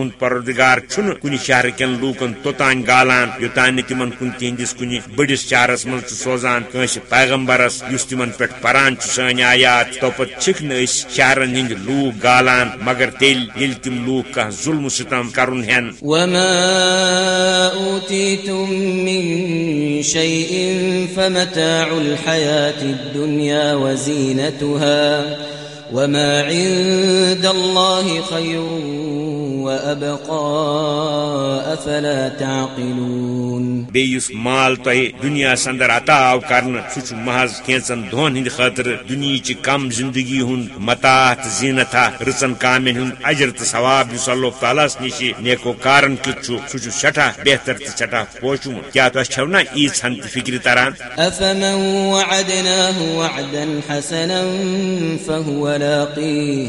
B: تن پدگار کن شہر کن لوکن توتان گالان یوتان تم کن تہندس کن بڑس شہرس مز سوزان کنس پیغمبرس اس تم پہ پاران سی توپت توپتھ نس شہرن ہند گالان مگر تیل یل تم لوگ ظلم ستم فمتاع كرن
A: ہنيا وزین وما عند الله خير وابقى افلا تعقلون
B: بیس مال تہ دنیا سندر عطا آو کر سو چھ محض كیین خاطر دنيچہ کم زندگی ہند مطاحت زینتہ رچن اجر اجرت ثواب يل تعالیٰ نش نیک كارن كيت چھ سو چھ سيٹھا بہتر تو سٹھا خوش ہويا تہيو نا ايس ہنت فكر تران
A: ولاقيه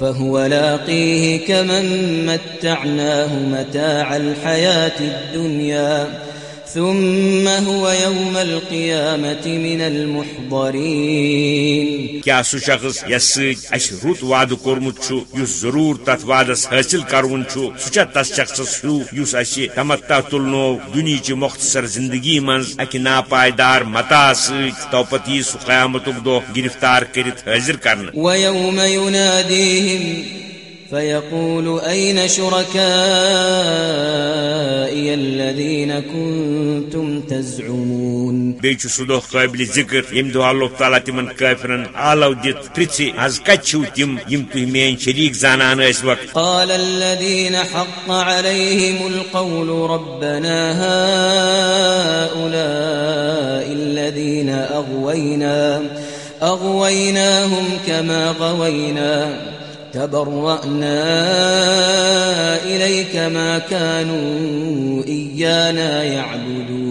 A: فهو لاقيه كمن متعناه متاع الحياة الدنيا فهو لاقيه كمن متعناه متاع الحياة الدنيا ثم هو يوم القيامة من المحضرين کیا سو شخص یس اش ست وعد کرمت
B: چھو یس ضرور تت وعدس حاصل کرون کر سا تس شخص ہوں تلنو تلن دنچہ مختصر زندگی من اک ناپائیدار مطاح سوپت قیامتک دہ گرفتار کراضر کرنا
A: فيقول أين شركائي الذين كنتم تزعمون
B: بيچ صدوق قابل ذكر يمدو الله تعالى تمن كافرن عالو ديت پرتسي از كچو تم يمتو مين شريك زانان اس وقت
A: قال الذين حق عليهم القول ربنا هؤلاء الذين أغوينا أغويناهم كما غوينا تبرأنا إليك ما كانوا إيانا
B: يعبدون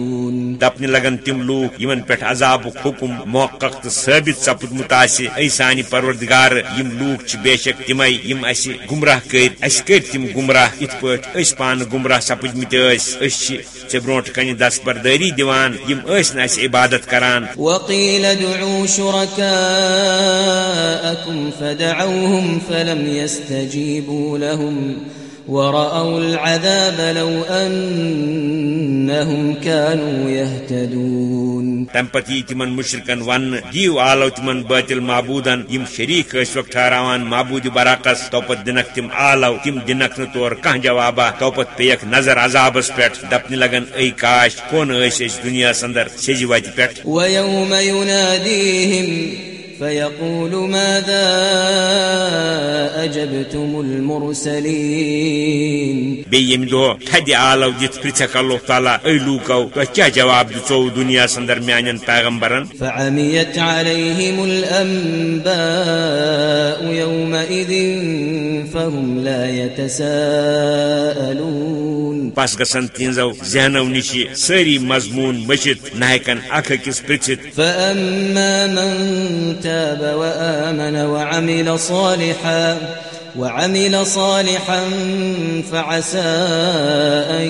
B: دپن لگن تم لوگ من پہ عذاب حکم حکم تو ثابت سپدمت آئی سان پروردگار یم لوگ بے شک تمہے اہ کر تم گمراہ ات پہ پان گمرہ سپد مت بروٹ کن دس عبادت کران دعوا
A: فدعوهم فلم يستجيبوا لهم ورأوا العذاب لو أنهم كانوا يهتدون
B: تم پتی تمن مشرکن ون دیو آلو تمن باطل معبودن یم شریک اس وقت ٹھہراوان معبود براقس تو پت دنک تم آلو تم دنک نہ تور کہ جوابا تو پت پیک نظر عذابس پیٹ دپنی لگن ای کاش کون اس دنیا سندر سجی وتی پیٹ ویوم
A: ینادیہم فيقول ماذا أجبتم المرسلين
B: بيم دو تدي آلو ديت پرتك الله تعالى ايلوكو لوكو جواب دو دنيا سندر ميانن پیغمبرن
A: فعميت عليهم الأنباء يومئذ فهم لا يتساءلون پس گسن
B: تینزو ذہنو نشی سری مضمون مشت نہ ہیکن اکھ کس پرچت
A: فاما تاب وآمن وعمل صالحا وعمل صالحا فعسى ان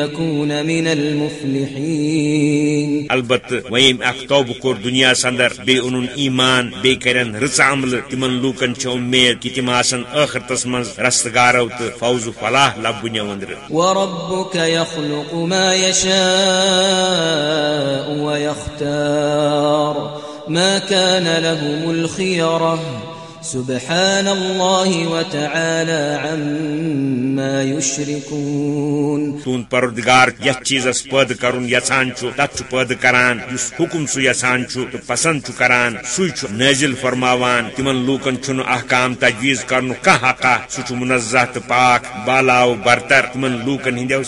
A: يكون من المفلحين
B: البت ويم اختوب كور دنيا سندر بي انن ايمان بي كرن رص عمل تمن لوكن چ اميد كي تماسن اخر من رستگارو ت فوز فلاح لبني وندر
A: وربك يخلق ما يشاء ويختار ما كان لهم الخيره سبحان الله وتعالى عما يشركون تون
B: تردگار کت چیز پد کران تر حکم سو یسان تو پسند کران نازل فرماوان تمن لوکن چھ احکام تجویز کرن کا سو منزہ تو پاک بالا برتر تمن لوکن ہندو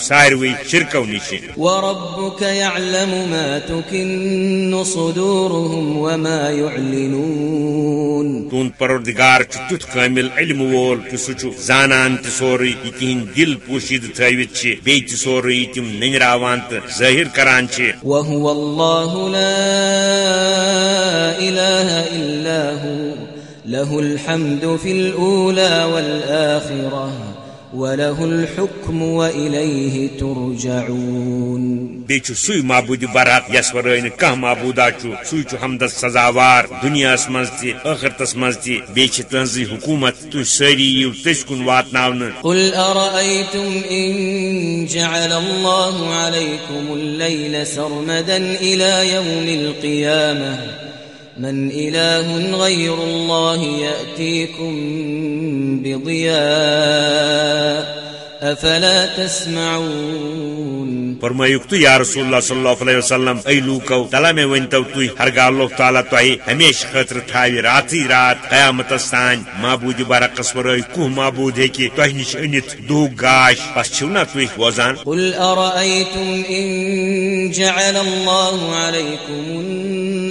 A: وما يعلنون تون ترد پروردگار تیت کامل علم
B: وول سو زان توری تہ دل پوشید تھووت سے بیوری تم نینرا ظاہر کران
A: وهو الله لا إله إلا هو له الحمد في الأولى والآخرة وله الحكم وإليه ترجعون
B: بیچ سوی معبود براق یس ورین کہ معبودا چو سوی چو حمد سزاوار دنیا اس مز تی اخرت اس مز بیچ تنزی حکومت تو سری یو تشکن واتناون
A: قل ارایتم ان جعل الله عليكم الليل سرمدا الى يوم القيامه من إله غير الله يأتيكم بضياء تسمعون
B: فرمایوک تو تو یا رسول اللہ اللہ صلی علیہ وسلم ای لوکو تلا میں ونتو ہرگا فرم طالی ہرگاہ تیش خطر تھاوی راتی رات قیامت سان محبودی برعکس روز مابود دو گاش پس تو قل
A: ان جعل نا توزان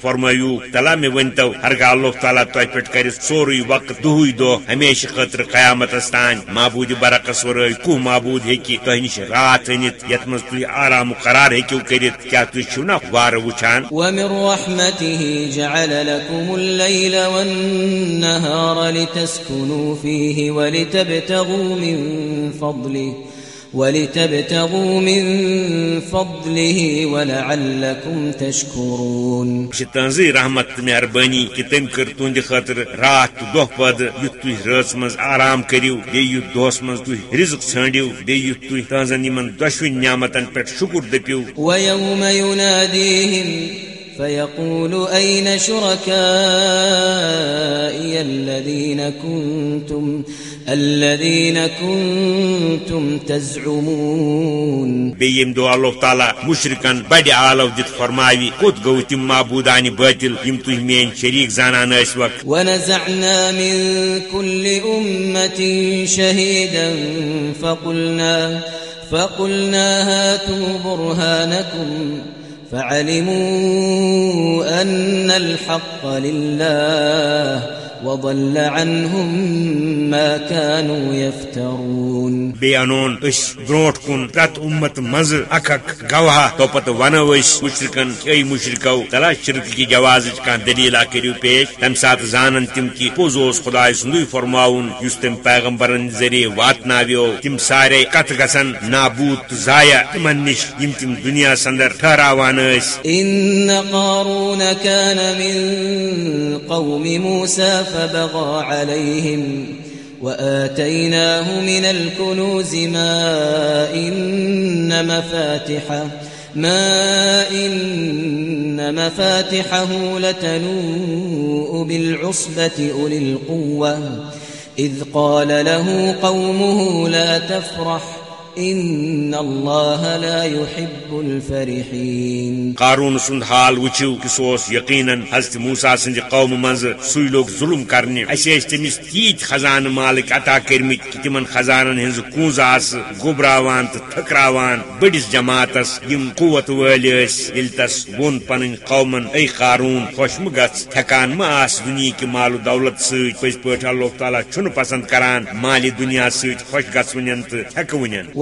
B: فرمایو تعالیٰ مے ہرگاہ اللہ تہ پہ کر سوری وقت دہی دہ ہمیشہ خاطر قیامت تان معبود برعکس ورائے کم معبود ہی تہ نش رات انت یت مز تھی آرام قرار ہکو ہوں کرو نا وار وچان
A: ولتبتغوا من فضله ولتبتغوا من فضله ولعلكم تشكرون
B: شتنزي رحمت مهرباني كتم كرتون دي خاطر رات دوه پد يتو رس مز آرام كريو دي يو دوس مز دو رزق سانديو دي يتو تنزني من دشو نعمتن پت شكر دپيو
A: ويوم يناديهم فيقول أين شركائي الذين كنتم الذين كنتم تزعمون
B: بيم دو الله تعالى مشركان بد عالو دت فرماوي كوت گوت معبودان باطل يم تو مين شريك زانان اس وقت
A: ونزعنا من كل امه شهيدا فقلنا فقلنا هاتوا برهانكم فعلموا ان الحق لله وضل عنهم ما كانوا
B: يفترون بيانون اش بروت كون رات امت مز اكك اكھ گوہ تبت ونو اشركن مشرق تلا شرق كی جواز كہ دلیل اہو پیش تم سات زانن تم كہ پوز اس خدائے سندی فرما كس تم پیغمبر ذریعہ واتن سارے كت گھن نابو ضائع تمہن نش تم دنیا اندر ٹھہرا غسون
A: فبغى عليهم وآتيناه من الكنوز ما إن مفاتحه ما إن مفاتحه لتنوء بالعصبة أولي القوة إذ قال له قومه لا تفرح ان لا يحب قارون سند حال وچو کہ سو
B: یقینا حضرت موسی سند قوم منز سوی لوگ ظلم کرنے اس تمس تیت کرزانہ مالک عطا کرمت کہ تمن خزانن ہنز کنز آس گوبران تو تکران بڑس یم قوت اس بون ون قومن ای قارون خوش تھکان ما مہ دنیا کی مال و دولت سوی پس پٹھ اللہ تعالی چھن پسند کران مال دنیا سوی خوش ست گ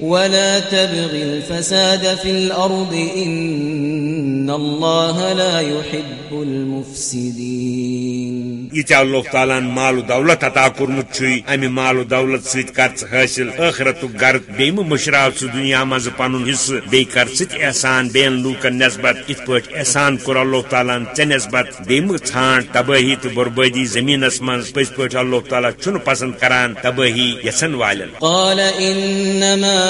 A: ولا تبغ الفساد في الله لا يحب المفسدين
B: یل تعالیٰ مال و دولت عطا کرمت چھ ام مال و دولت ست کر حاصل حخرت غر بی مشرا سنیا احسان حصہ بیحسان نسبت ات پا احسان کور اللہ تعالیٰ ثبت بیم تباہی تو بربادی زمین اسمان پس پہ اللہ تعالیٰ چھ پسند کران تباہی یسن والن
A: قال انما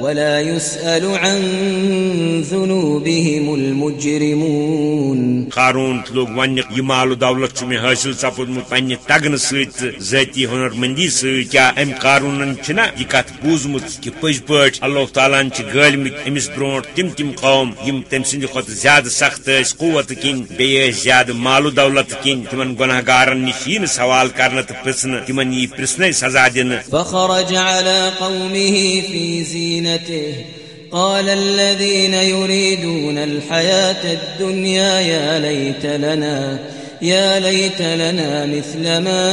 A: ولا يسأل عن ذنوبهم المجرمون قارون لوگ
B: ون یہ دولت چھ حاصل سپدمت پنہ تگن سیت ذاتی ہنر مندی سیت کیا ام قارونن چھنا یہ کت بوزمت کہ پج پٹ اللہ تعالی چھ مت امس برونٹ تم تم قوم یم تم سند خط زیادہ سخت اس قوت کین بے زیادہ مال دولت کین تمن گناہ گارن نشین سوال کرنا تہ پرسن تمن یہ پرسن سزا دین
A: فخرج على قومه في زينة زينته قال الذين يريدون الحياة الدنيا يا ليت لنا يا ليت لنا مثل ما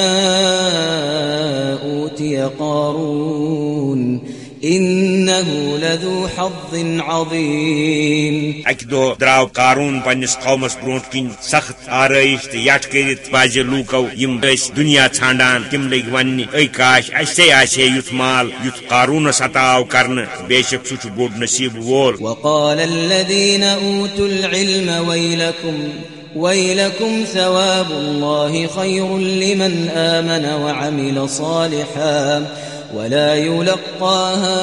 A: أوتي قارون انه لذو حظ
B: عظيم اكدو دراو قارون پنس قومس برونت کین سخت آرائش تے یٹ کریت پاجے لوکو یم بیس دنیا چھانڈان تم لگ وننی ای کاش اسے آسے یوت مال یوت قارون ستاو کرن بے شک سوچ بود نصیب
A: وول وقال الذين اوتوا العلم ويلكم ويلكم ثواب الله خير لمن امن وعمل صالحا ولا يلقاها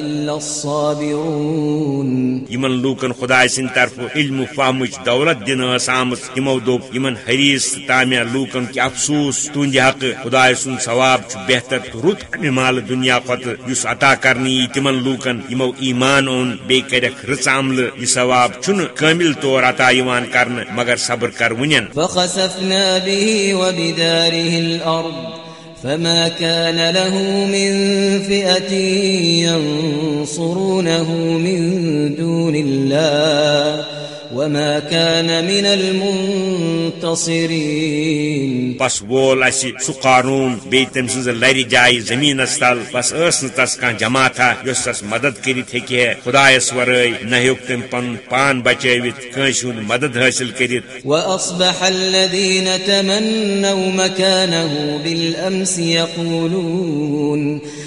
A: الا
B: الصابرون يمن لوكن خداي سن طرف علم فهمچ دولت دین اسامس یمو دوب یمن حریص تامع لوکن کی افسوس تند حق خداي سن ثواب چ بہتر رت مال دنیا قت یس عطا کرنی تمن لوکن یمو ایمان اون بے کرک رچ عمل یہ ثواب چن کامل طور عطا یوان کرن مگر صبر کر ونن
A: فخسفنا به وبداره الارض فما كان له من فئة ينصرونه من دون الله وما كان من المنتصرين
B: بس وول
A: اسی سو قارون
B: بی تم سنز لری جائی زمین استل بس اس تس کان جماع تھا یس تس مدد کری تھے کہ خدا اس ورائی نہیو تم پن پان بچے ویت کنشون مدد حاصل کری
A: واصبح الذين تمنوا مكانه بالامس يقولون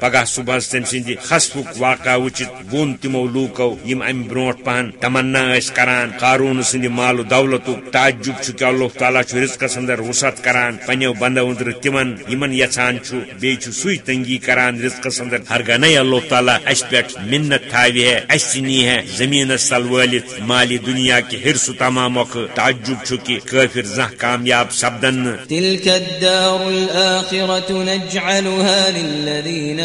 B: پگہ صبح تم سند خسفک واقعہ وچت وون تمو لوکو یم ام برو پہن تمنا اے کر قارون سال دولت تعجب چھ اللہ تعالیٰ رزقس اندر وسعت کران اندر تمن یمن یچان چھ بی سی تنگی کران رزقس اندر ہر گہ اللہ تعالیٰ اس پہ منت ہے اس نیے زمین سل ول مالی دنیا كہ ہر سہ تمام مخت تعجب كہ قافر زان كامیاب سپدن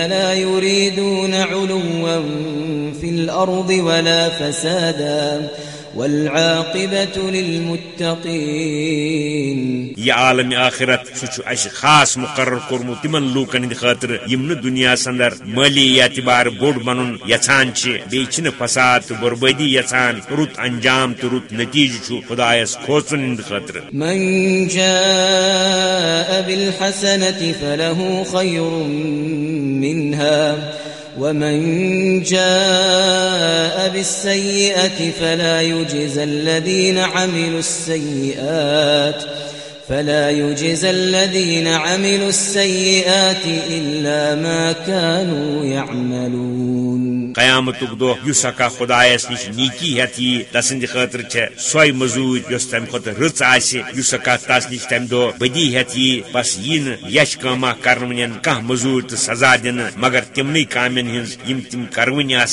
A: لا يريدون علوا في الأرض ولا فسادا والعاقبة للمتقين
B: يا عالم آخرت سوچ اش خاص مقرر کرمو تمن لوکن دی خاطر یمن دنیا سندر مالی اعتبار بوڑ بنن یچان چھ بیچن فساد بربادی یچان رت انجام تو نتیج نتیج چھ خدایس کھوسن دی خاطر
A: من جاء بالحسنة فله خير منها ومن جاء بالسيئة فلا يجزى الذين عملوا السيئات فلا يجزى الذين عملوا السيئات إلا ما كانوا يعملون
B: قیامت دہ اس سا كا خدائس نش نیکی ہیت یی تسند خاطر چھ سو مزور یس کھت رچ آس یس تس نش تمہ دہ بدی ہیت ہتھ یس یو یچھ كام كرنے كہ مزور تو سزا دن مگر تمنی كام ہن تم كرونی آل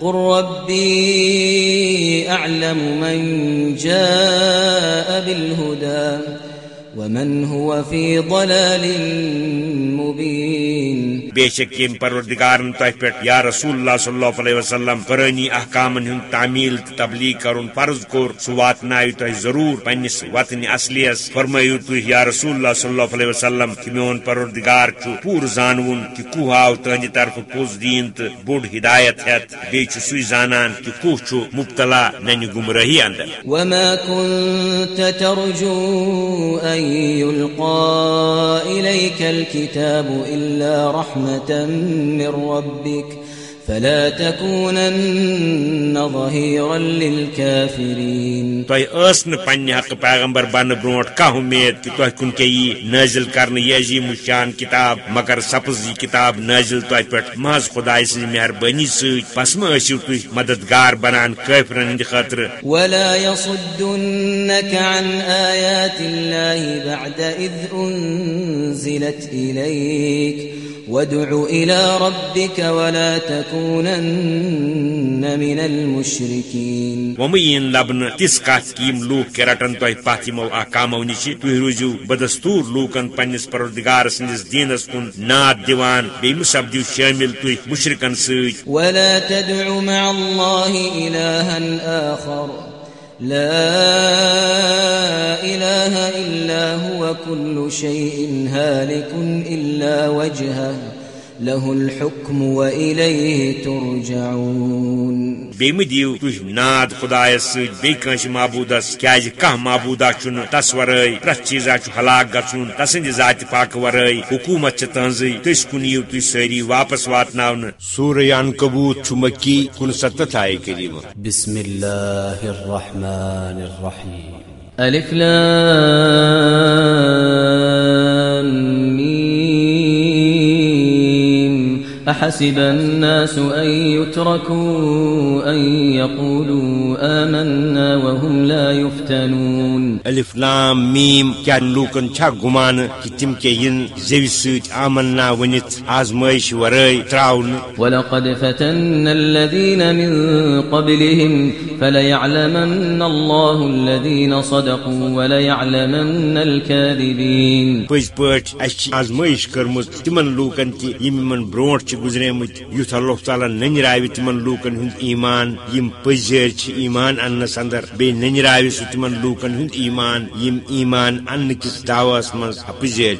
A: قل ربي أعلم من جاء بالهدى ومن هو في ضلال
B: مبين بے شک یم پروردگار تہ پہ یا رسول اللہ صلی اللہ علیہ وسلم پرانی احکام ہند تعمیل تبلیغ کرن فرض کور سب تہ ضرور پنس وطن اصلیس فرمائیو رسول اللہ صلی اللہ علیہ وسلم کہ میون پروردگار چھ پور کہ کہہ آو طرف پوز دین تو بوڑ ہدایت بے چھ سوی زانان کہ چھ مبتلا نان گمراہی اندر
A: رَحْمَةً مِّن رَّبِّكَ فَلَا تَكُونَنَّ ظَهِيرًا لِّلْكَافِرِينَ
B: تو اس نے پن حق پیغمبر بن بروٹ کا امید کہ تو کن کے یہ نازل کرنے یہ جی مشان کتاب مگر سپز یہ کتاب نازل تو پٹ محض خدا اس کی مہربانی سے پس میں اسی تو مددگار بنان کافرن کی خاطر ولا
A: يصدنك عن آيات الله بعد إذ أنزلت إليك وادع إلى ربك ولا تكونن من المشركين
B: ومين لبن تسكات كيم لوك كراتن توي پاتيمو اقامو نشي تهروزو بدستور لوكن پنس پروردگار سنس دينس كون ناد ديوان بيمسب ديو شامل توي مشركن سوج
A: ولا تدع مع الله إلها آخر لا إله إلا هو كل شيء هالك إلا وجهه له الحكم وإليه ترجعون
B: بی میو تھی ناد خدا سیس مابودس کھان چن تس ورائے پریت چیزہ ہلاک گچن تسند ذات پاک وائع حکومت چ تنزی تس کنیو يو سری واپس واتناون واتن سوريان قبوتھ كنستھ کریم
A: بسم اللہ الرحمن الرحیم الف لام أحسب الناس أن يتركوا أن يقولوا آمنا وهم لا يفتنون ألف لام ميم كان لوكن چا گمان كتم تم
B: کے ين سوت آمنا ونت آزمائش وراي تراون ولقد
A: فتن الذين من قبلهم فليعلمن الله الذين صدقوا وليعلمن الكاذبين پوز
B: پوچ اش آزمائش کرمز تمن لوكن تي يمن برونت گزری مت یھ اللہ تعالیٰ نجراو تم لوکن ہند ایمان یم پزیر ایمان انس اندر بیجرو سہ تم لوکن ہند ایمان یم ایمان ان کس دعوس من پزیر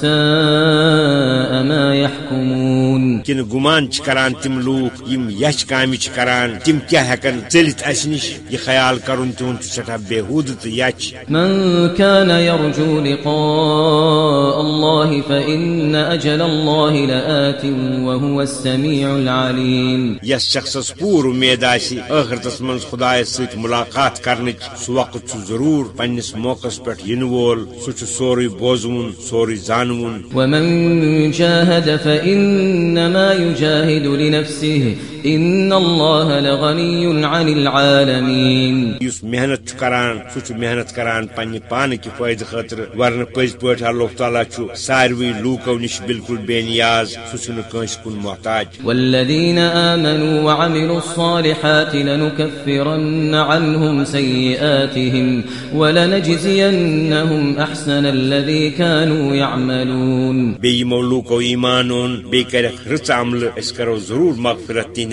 A: ساء ما يحكمون كن گمان
B: کار تم لوک یم یچ کام کر تم کیا چلتھ اس نش یہ خیال کر تون بے حد تو یچ
A: من لقاء الله الله فان اجل وهو السميع العليم
B: یچھ شخص پور امید آسی آخرتس من خد سیت ملاقات کرنچ سو وقت ضرور پنس موقع پہ ین وول سہ سوری بوزون سوری زان
A: من چاہ دف ان چاہے دوری ان الله لغني عن العالمين
B: يس محنت كران سوت محنت كران پنی پان کی فائد خاطر ورن پز پٹ اللہ تعالی چو ساروی لوکو نش بالکل بے نیاز سوسن کنس کن محتاج
A: والذین آمنوا وعملوا الصالحات لنكفرن عنهم سيئاتهم ولنجزينهم احسن الذي كانوا يعملون بی مولوکو ایمانون بی کر رچ عمل اس کرو
B: ضرور مغفرت تین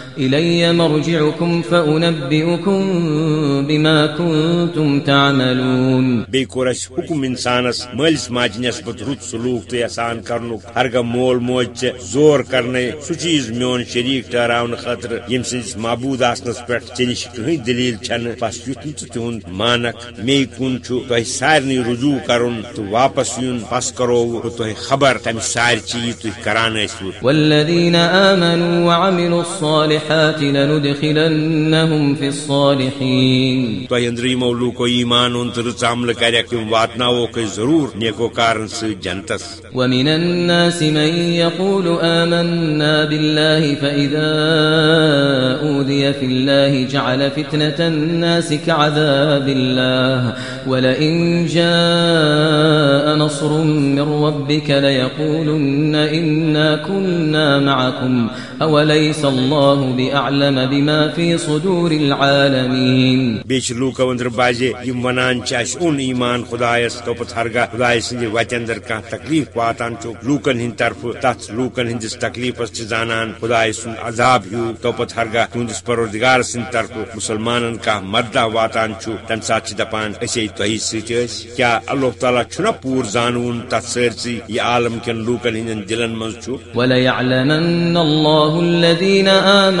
A: إلي مرجعكم فأنبئكم بما كنتم تعملون
B: بی حكم انسانس مالس ماج نس رت سلوک تو ایسان کرو چور کریں سہ چیز مون شریک ٹھہرا خطر یم سحبو آسنس پہ چلی کہیں دلیل چھ بس تہ مانک می کن چھ تھی سارے رجوع کرن تو واپس یون پس کرو تھی خبر تم ساری چیز
A: الصالحات الصالحات لندخلنهم في الصالحين
B: تو اندری مولو کو ایمان ان تر چامل کریا کہ واتنا او کہ ضرور نیکو کارن سے
A: جنتس ومن الناس من يقول آمنا بالله فاذا اوذي في الله جعل فتنه الناس كعذاب الله ولئن جاء نصر من ربك ليقولن اننا كنا معكم اوليس الله بما في صدور العالمين بی
B: لوکو ادر بازے ونان چاش اون ایمان خداس توپت ہرگاہ خدا سند وت اندر كہ تكلیف واتان لوك ہند طرف تس لوكن ہندس تكلیفس كے زانان سن عذاب ہوں توپت ہرگاہ تندس پروردگار سن طرف مسلمان کا مردہ واتان تم سات دپان دہی کیا اللہ تعالی چھنا پور زانون تر سرس یہ عالم کن لوكن ہند دلن
A: الله الذين منچ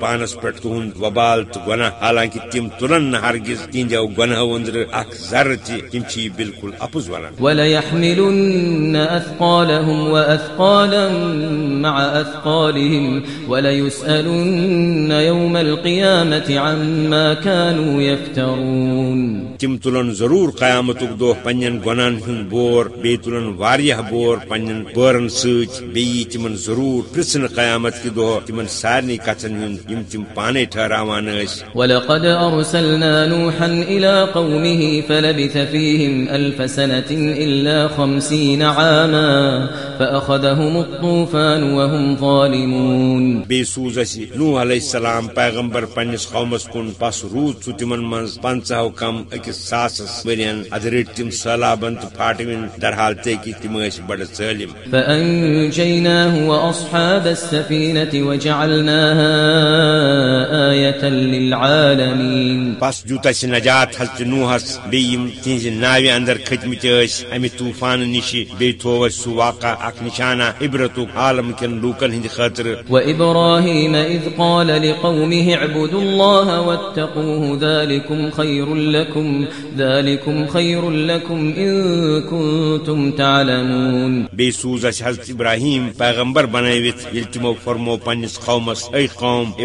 B: پانس پہ تہد وبال تو گناہ حالانکہ تم تلانہ ہرگز تہندو گنہ اندر اخ ذر چی تم بالکل اپز ون تلن ضرور قیامت دہ پن بور بی تلن واریہ بور پن بورن سی تمض پیامت کے دہ تم سارے کچھ یم تم پانے ٹھہراوان
A: ولقد ارسلنا نوحا الى قومه فلبث فيهم الف سنه الا 50 عاما فاخذهم الطوفان وهم ظالمون
B: نوح السلام پیغمبر پنس قومس کن پس روز من 50 ساس کی
A: بڑ واصحاب السفينه وجعلناها پس جوت اس نجات حضرت
B: نوح بیم تینز ناوی اندر کھتمت اس طوفان نش بی تو اس سو واقع اک نشانہ عبرت عالم کن لوکن ہند خاطر
A: و ابراہیم اذ قال لقومه اعبدوا الله واتقوه ذلكم خير لكم ذلكم خير لكم ان كنتم تعلمون
B: بی سوز اس حضرت ابراہیم پیغمبر بنائیت یلتمو فرمو پنس قومس ای قوم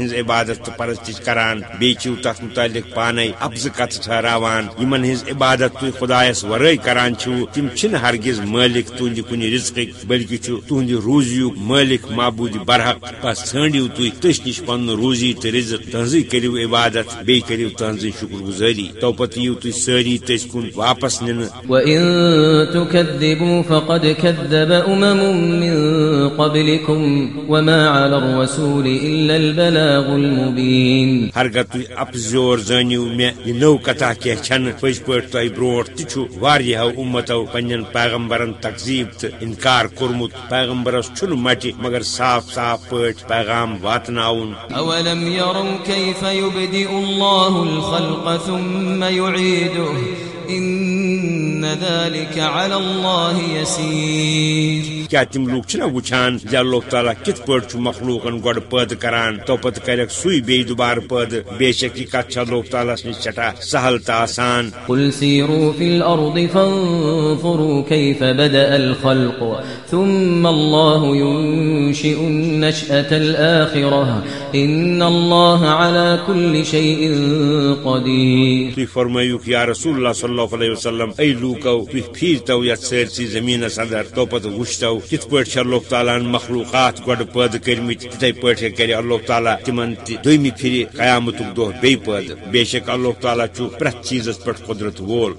B: ہز عبادت تو پرستش کران بیو تس متعلق پانے افز کت ٹھہراوان یعنی ہز عبادت تھی خدائس واعے کران تم ہرگز مالک ملک کن رزق بلکہ چھ روزی مالک معبود برحق بس ٹھنڈو تھی تس نش پن روزی تو رزق تہذی کرو عبادت بیو شکر گزاری تو پتہ یو تھی ساری تس کن واپس نن
A: ننم ہرگہ تھی اب زور زو ميں نو كتھا كيہ چھ
B: پز پہ تہوھ ويہ امتو پنن پیغمبرن تقزيب تو انکار كومت پیغمبرس چھ مچہ مگر صاف صاف پیغام واتناون
A: اولم يروا كيف يبدئ الله پاي پيغام واتن
B: کیا تم لوگ یا کت پہ چھو مخلوق کران توپت کربار پید بے تعالیٰ سہل آسان
A: ثم الله الله ينشئ النشأة الآخرة على كل شيء قدير
B: رسول شکا لو تعالی وسلم چٹا سہلتا تھی توت یت سرسی زمینس اندر تب پتہ وچتو کت پہ اللہ تعالیٰ مخلوقات گڈ پید کرمت تتھے پہ کر اللہ تعالیٰ تم تم پھر قیامت دہ بی پید بے شک اللہ تعالیٰ چھ پریت پیزس پہ
A: قدرت وول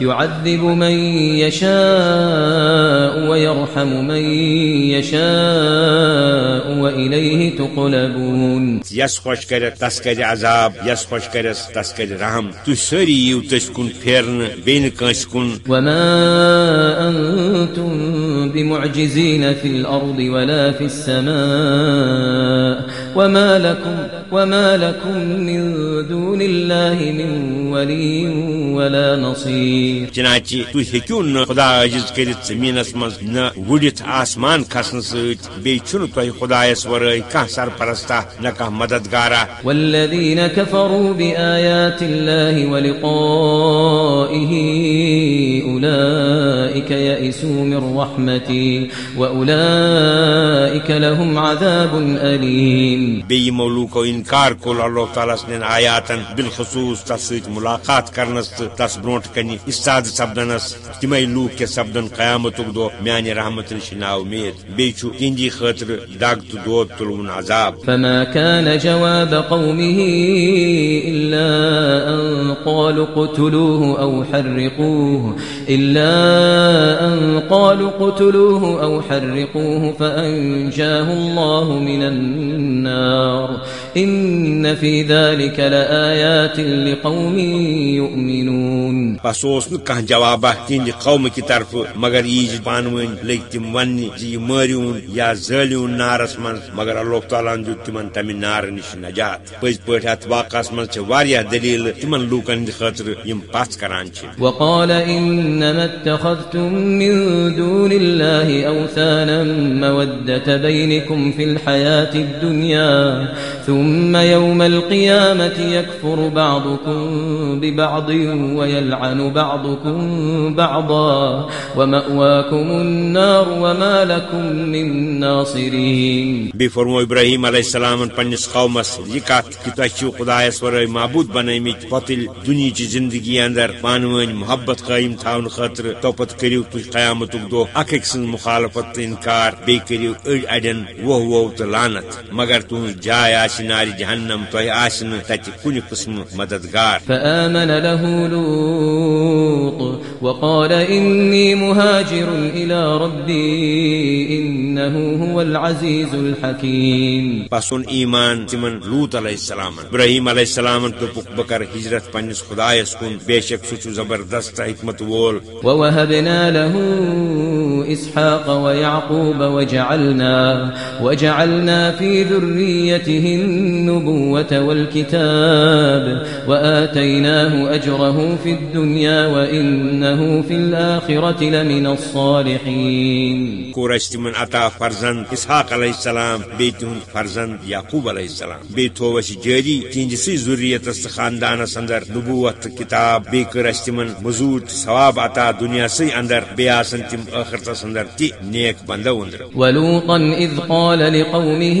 A: يعذب من يشاء ويرحم من يشاء وإليه تقلبون يس خوش کر تس کر عذاب يس خوش کر تس
B: کر رحم تسري وتسكن فيرن بين كنسكن
A: وما أنتم بمعجزين في الأرض ولا في السماء وما لكم وما لكم من دون الله من ولي
B: ولا نصير جناجي تو هيكون خدا عجز كرت زمين اسمان نا وديت اسمان خاصنس بيچن تو خدا اس ور كه سر پرستا نا كه مددگارا
A: والذين كفروا بايات الله ولقائه اولئك يئسوا من رحمتي واولئك لهم عذاب اليم
B: بیو انکار کل اللہ تعالیٰ آیاتن بالخصوص تس ملاقات کرنس تس بروٹ کنی استاد سپدنس تمہ لوک کے سپدن قیامت دو میان رحمت نش نا نوید بی خاطر داغ تو دود
A: تلون عذاب فما كان جواب قومه الا الا ان ان قالوا قالوا قتلوه قتلوه او او حرقوه حرقوه فانجاه الله من النار النار ان في ذلك لآيات لقوم يؤمنون
B: فسوس نكه جوابه تند قوم کی طرف مگر یہ پانوین لگتم ون جی مریون یا زلیون نارس من مگر اللہ تعالی ان تمن تم نار نش نجات پز پٹ ات واقعس من چھ واریہ دلیل تمن لوکن خاطر یم پاس کران چھ
A: وقال انما اتخذتم من دون الله اوثانا موده بينكم في الحياه الدنيا ثم يوم القيامة يكفر بعضكم ببعض ويلعن بعضكم بعضا ومأواكم النار وما لكم من ناصرين بفرمو
B: إبراهيم عليه السلام پنس قومس يكات كتاشي قدائي سوري معبود بنائمت فتل دنيا جي زندگي اندر پانوان محبت قائم تاون خطر توپت کريو تل قيامت دو اك اكسن مخالفت انكار بي کريو اج ادن وو وو تلانت مگر تہذ جائے آس نار جہنم تہ آس تت کن قسم مددگار
A: فآمن له لوط وقال إني مهاجر إلى ربي إنه هو العزيز الحكيم
B: پسون ایمان تمن لوط علیہ السلام ابراہیم علیہ السلام تو پک بکر ہجرت پنس خدایس کن بے شک سچو زبردست حکمت وول
A: ووهبنا له إسحاق ويعقوب وجعلنا وجعلنا في ذريته ذريته النبوة والكتاب وآتيناه أجره في الدنيا وإنه في الآخرة لمن الصالحين
B: كورشت من عطا فرزن إسحاق عليه السلام بيتهم فرزن يعقوب عليه السلام بيته وش جدي تنجسي ذرية استخاندان سندر نبوة كتاب بيكورشت من مزود سواب عطا دنيا سي اندر بياسن تم آخرت سندر تي نيك بنده اندر
A: ولوطا إذ قال لقومه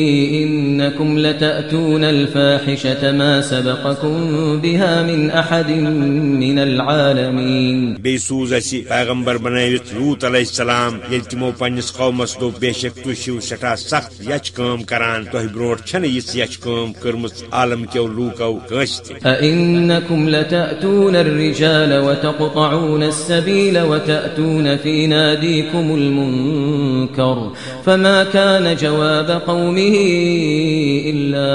A: إنكم لتأتون الفاحشة ما سبقكم بها من أحد من العالمين بيسوز أسي
B: پیغمبر بنايت لوت علیہ السلام يلتمو پنس قومس دو بيشك تشيو شتا سخت يچ کام کران توي بروت چن يس يچ کام کرمس عالم كيو لوكو كشت
A: أئنكم لتأتون الرجال وتقطعون السبيل وتأتون في ناديكم المنكر فما كان جواب قومه إلا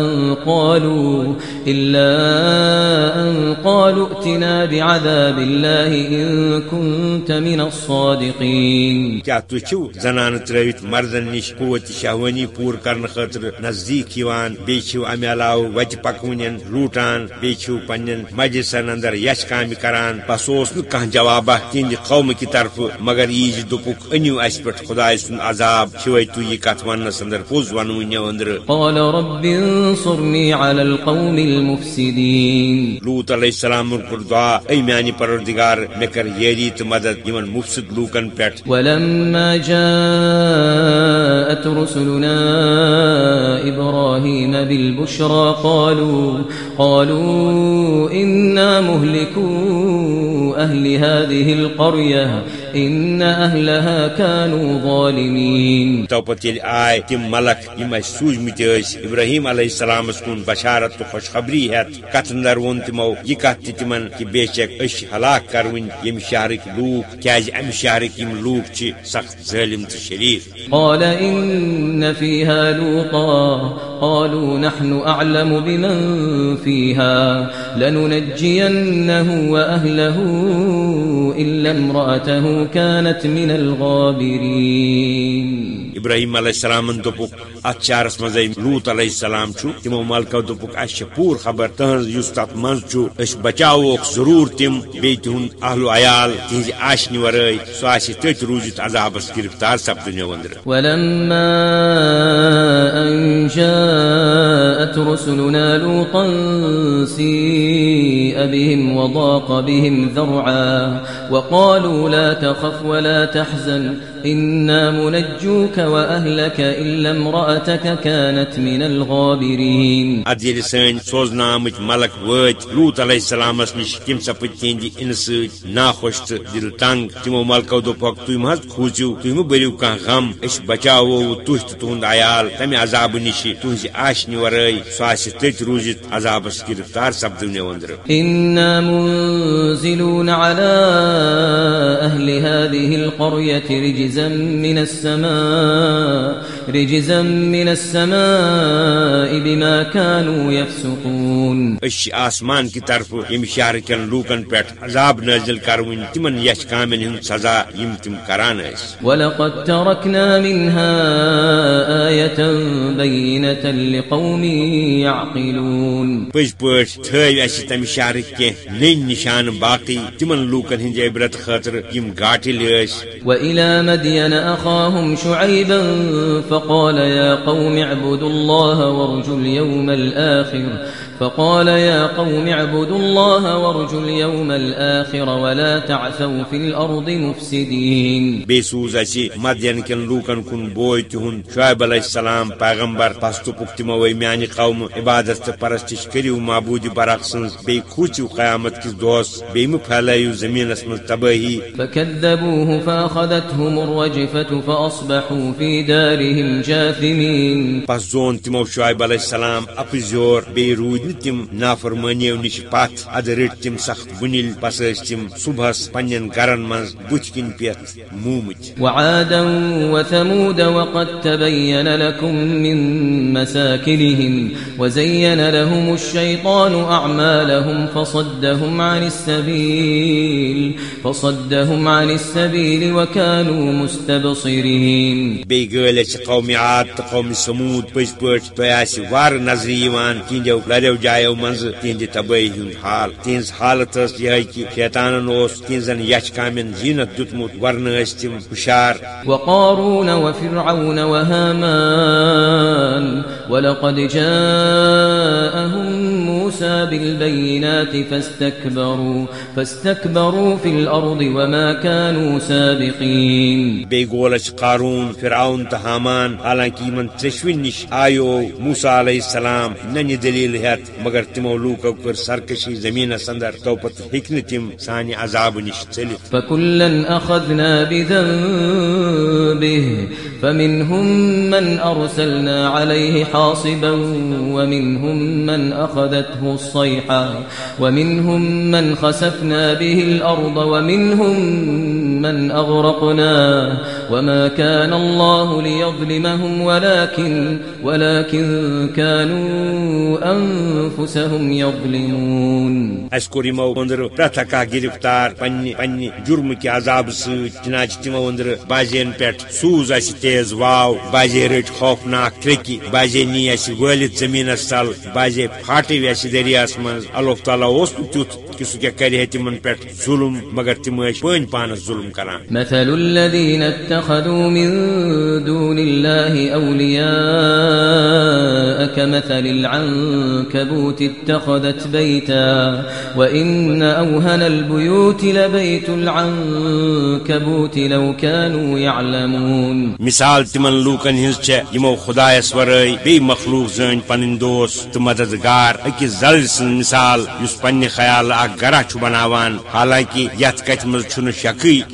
A: أن قالوا إلا أن قالوا اتنا بعذاب الله إن كنت من الصادقين كاتو چو زنان ترويت مرضن نش قوت
B: شهواني پور کرن خطر نزدیک يوان بيشو عملاو وجه پاکونين روتان بيشو پنن مجلسن اندر يش کام کران پسوس نو کان جواب تين قوم کی طرف مگر يج دوک انيو اسپت خدا اسن عذاب شويتو يكات ونس اندر پوز وانو ني اندر
A: قال رب انصرني على القوم
B: المفسدين لوط عليه السلام قرضا اي ماني پروردگار مكر يدي تو مدد يمن مفسد لوكن پٹ
A: ولما جاءت رسلنا ابراهيم بالبشرى قالوا قالوا اننا مهلكو اهل هذه القريه ان اهلها كانوا ظالمين تبت اي
B: تم ملك يم سوج سوزمت ابراهيم عليه السلام اسكون بشارت خوشخبری ہيت کتندر وون تمو يہ تمن كہ بے چك اشى ہلاک كرويں شہرک لوك كيا ام شعرک لوك
A: بمن فيها لننجينه واهله الا امراته كانت من الغابرين ابراهيم عليه السلام
B: تو پو ات چارس مز لوت علیہ السلام چھ تمو ملکو دس پور خبر تہذ اس تک مز بچا ضرور تم بی تہد اہل و عیال تہذ آشنی ورائے سو آس تت روزت عذابس گرفتار
A: سپدن وقالوا لا تخف ولا تحزن إنا منجوك وأهلك إلا امرأة امرأتك كانت من الغابرين
B: اجل سن سوزنامج ملك وات لوط عليه السلام مش كم سپتيندي انس ناخوشت دل تنگ تمو ملكو دو پک تو مز خوجو تو بريو كان غم اش بچاو تو است توند عيال تم عذاب نشي تو جي اش ني وراي ساس تت روزت عذاب سكرتار سبد ني وندر
A: ان منزلون على اهل هذه القريه رجزا من السماء رجزا من السماء بما كانوا يفسقون
B: اش اسمان کی طرف ایم شہر کن لوکن پٹ عذاب نازل کروین تمن یش کامن ہن سزا یم تم کران اس
A: ولقد تركنا منها ایتا بینه لقوم يعقلون پش پش
B: تھے اش تم شہر کے نشان باقی تمن لوکن ہن عبرت خاطر
A: یم گاٹل اس و الى مدین اخاهم شعيبا فقال يا قوم اعبدوا الله وارجوا اليوم الآخر فقال يا قوم اعبدوا الله وارجوا اليوم الاخر ولا تعثوا في الارض
B: مفسدين بيسوز اشي مدين كن لوكن كن بويتهن شعيب عليه السلام پیغمبر پاستو پختمو وي مياني قوم عبادت پرستش كريو معبود براقسن بي كوچو قيامت كي دوس بي مفلايو زمين اسم تبهي
A: فكذبوه فاخذتهم الرجفه فاصبحوا في دارهم جاثمين
B: پس زون تمو شعيب عليه السلام اپزور بيرود پکن تم نافرمانیو نش پت اد رٹ تم سخت بنل پس تم صبح پن گرن من بت کن پیت
A: مومت وزين لهم الشيطان اعمالهم فصدهم عن السبيل فصدهم عن السبيل وكانوا مستبصرين
B: بيقول قوم عاد قوم سمود پش پش پیاس وار نظر یوان كينجو لریو جایو مز تہند تباہی حال تہذ حالت یہ کہ تہذن فیطاننچ کام زینت در یس تم ہشار
A: وقارون وفرعون وهامان ولقد جاءهم موسى بالبينات فاستكبروا فاستكبروا في الارض وما كانوا سابقين
B: بيقولش قارون فرعون تهامان حالانكي من تشوينش ايو موسى عليه السلام نني دليل هات مگر تمولوك وكر سركشي زمين سندر توبت حكنتم ثاني عذاب نش تلت
A: فكلا اخذنا بذنبه فمنهم من ارسلنا عليه حاصبا ومنهم من اخذته فأخذته الصيحة ومنهم من خسفنا به الأرض ومنهم من أغرقنا وما كان الله ليظلمهم ولكن, ولكن كانوا أنفسهم يظلمون
B: مو و پرہ گرفتار جرم کی عذاب جرمہ کذاب ستنا تمہر باجین پہ سوز اس تیز واو باجھے رٹ خوف ناک تھری باز نی اہ و زمینس تل باز پھاٹو اس دریس من اللہ تعالی تعالیٰ نیت کہ کرے تمہن پہ ظلم مگر تم پن پانس
A: ظلم مثل الذين اتخذوا من دون الله اولياء كمثل العنكبوت العنكبوت اتخذت بيتا وان اوهن البيوت لبيت لو كانوا يعلمون مثال تمن لوكن يمو
B: لوکن ہزو بي مخلوق زين پنن دو مددگار اکس زل سن مثال اس پن خیال اخ گرا چھ بنان حالانکہ شکی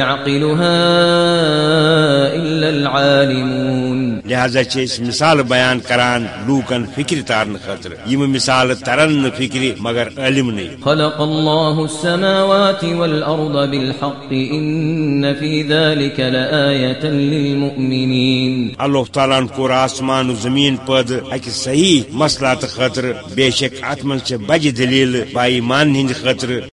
A: يعقلها الا العالمون لہذا چھے
B: مثال بیان کران لوکن فکر تارن خاطر یم مثال ترن فکر مگر
A: علم نہیں خلق الله السماوات والارض بالحق ان في ذلك لآية للمؤمنين اللہ تعالیٰ کو
B: آسمان و زمین پد اک صحیح مسئلہ خاطر بے شک اتمن سے بج دلیل بائی مان ہند خاطر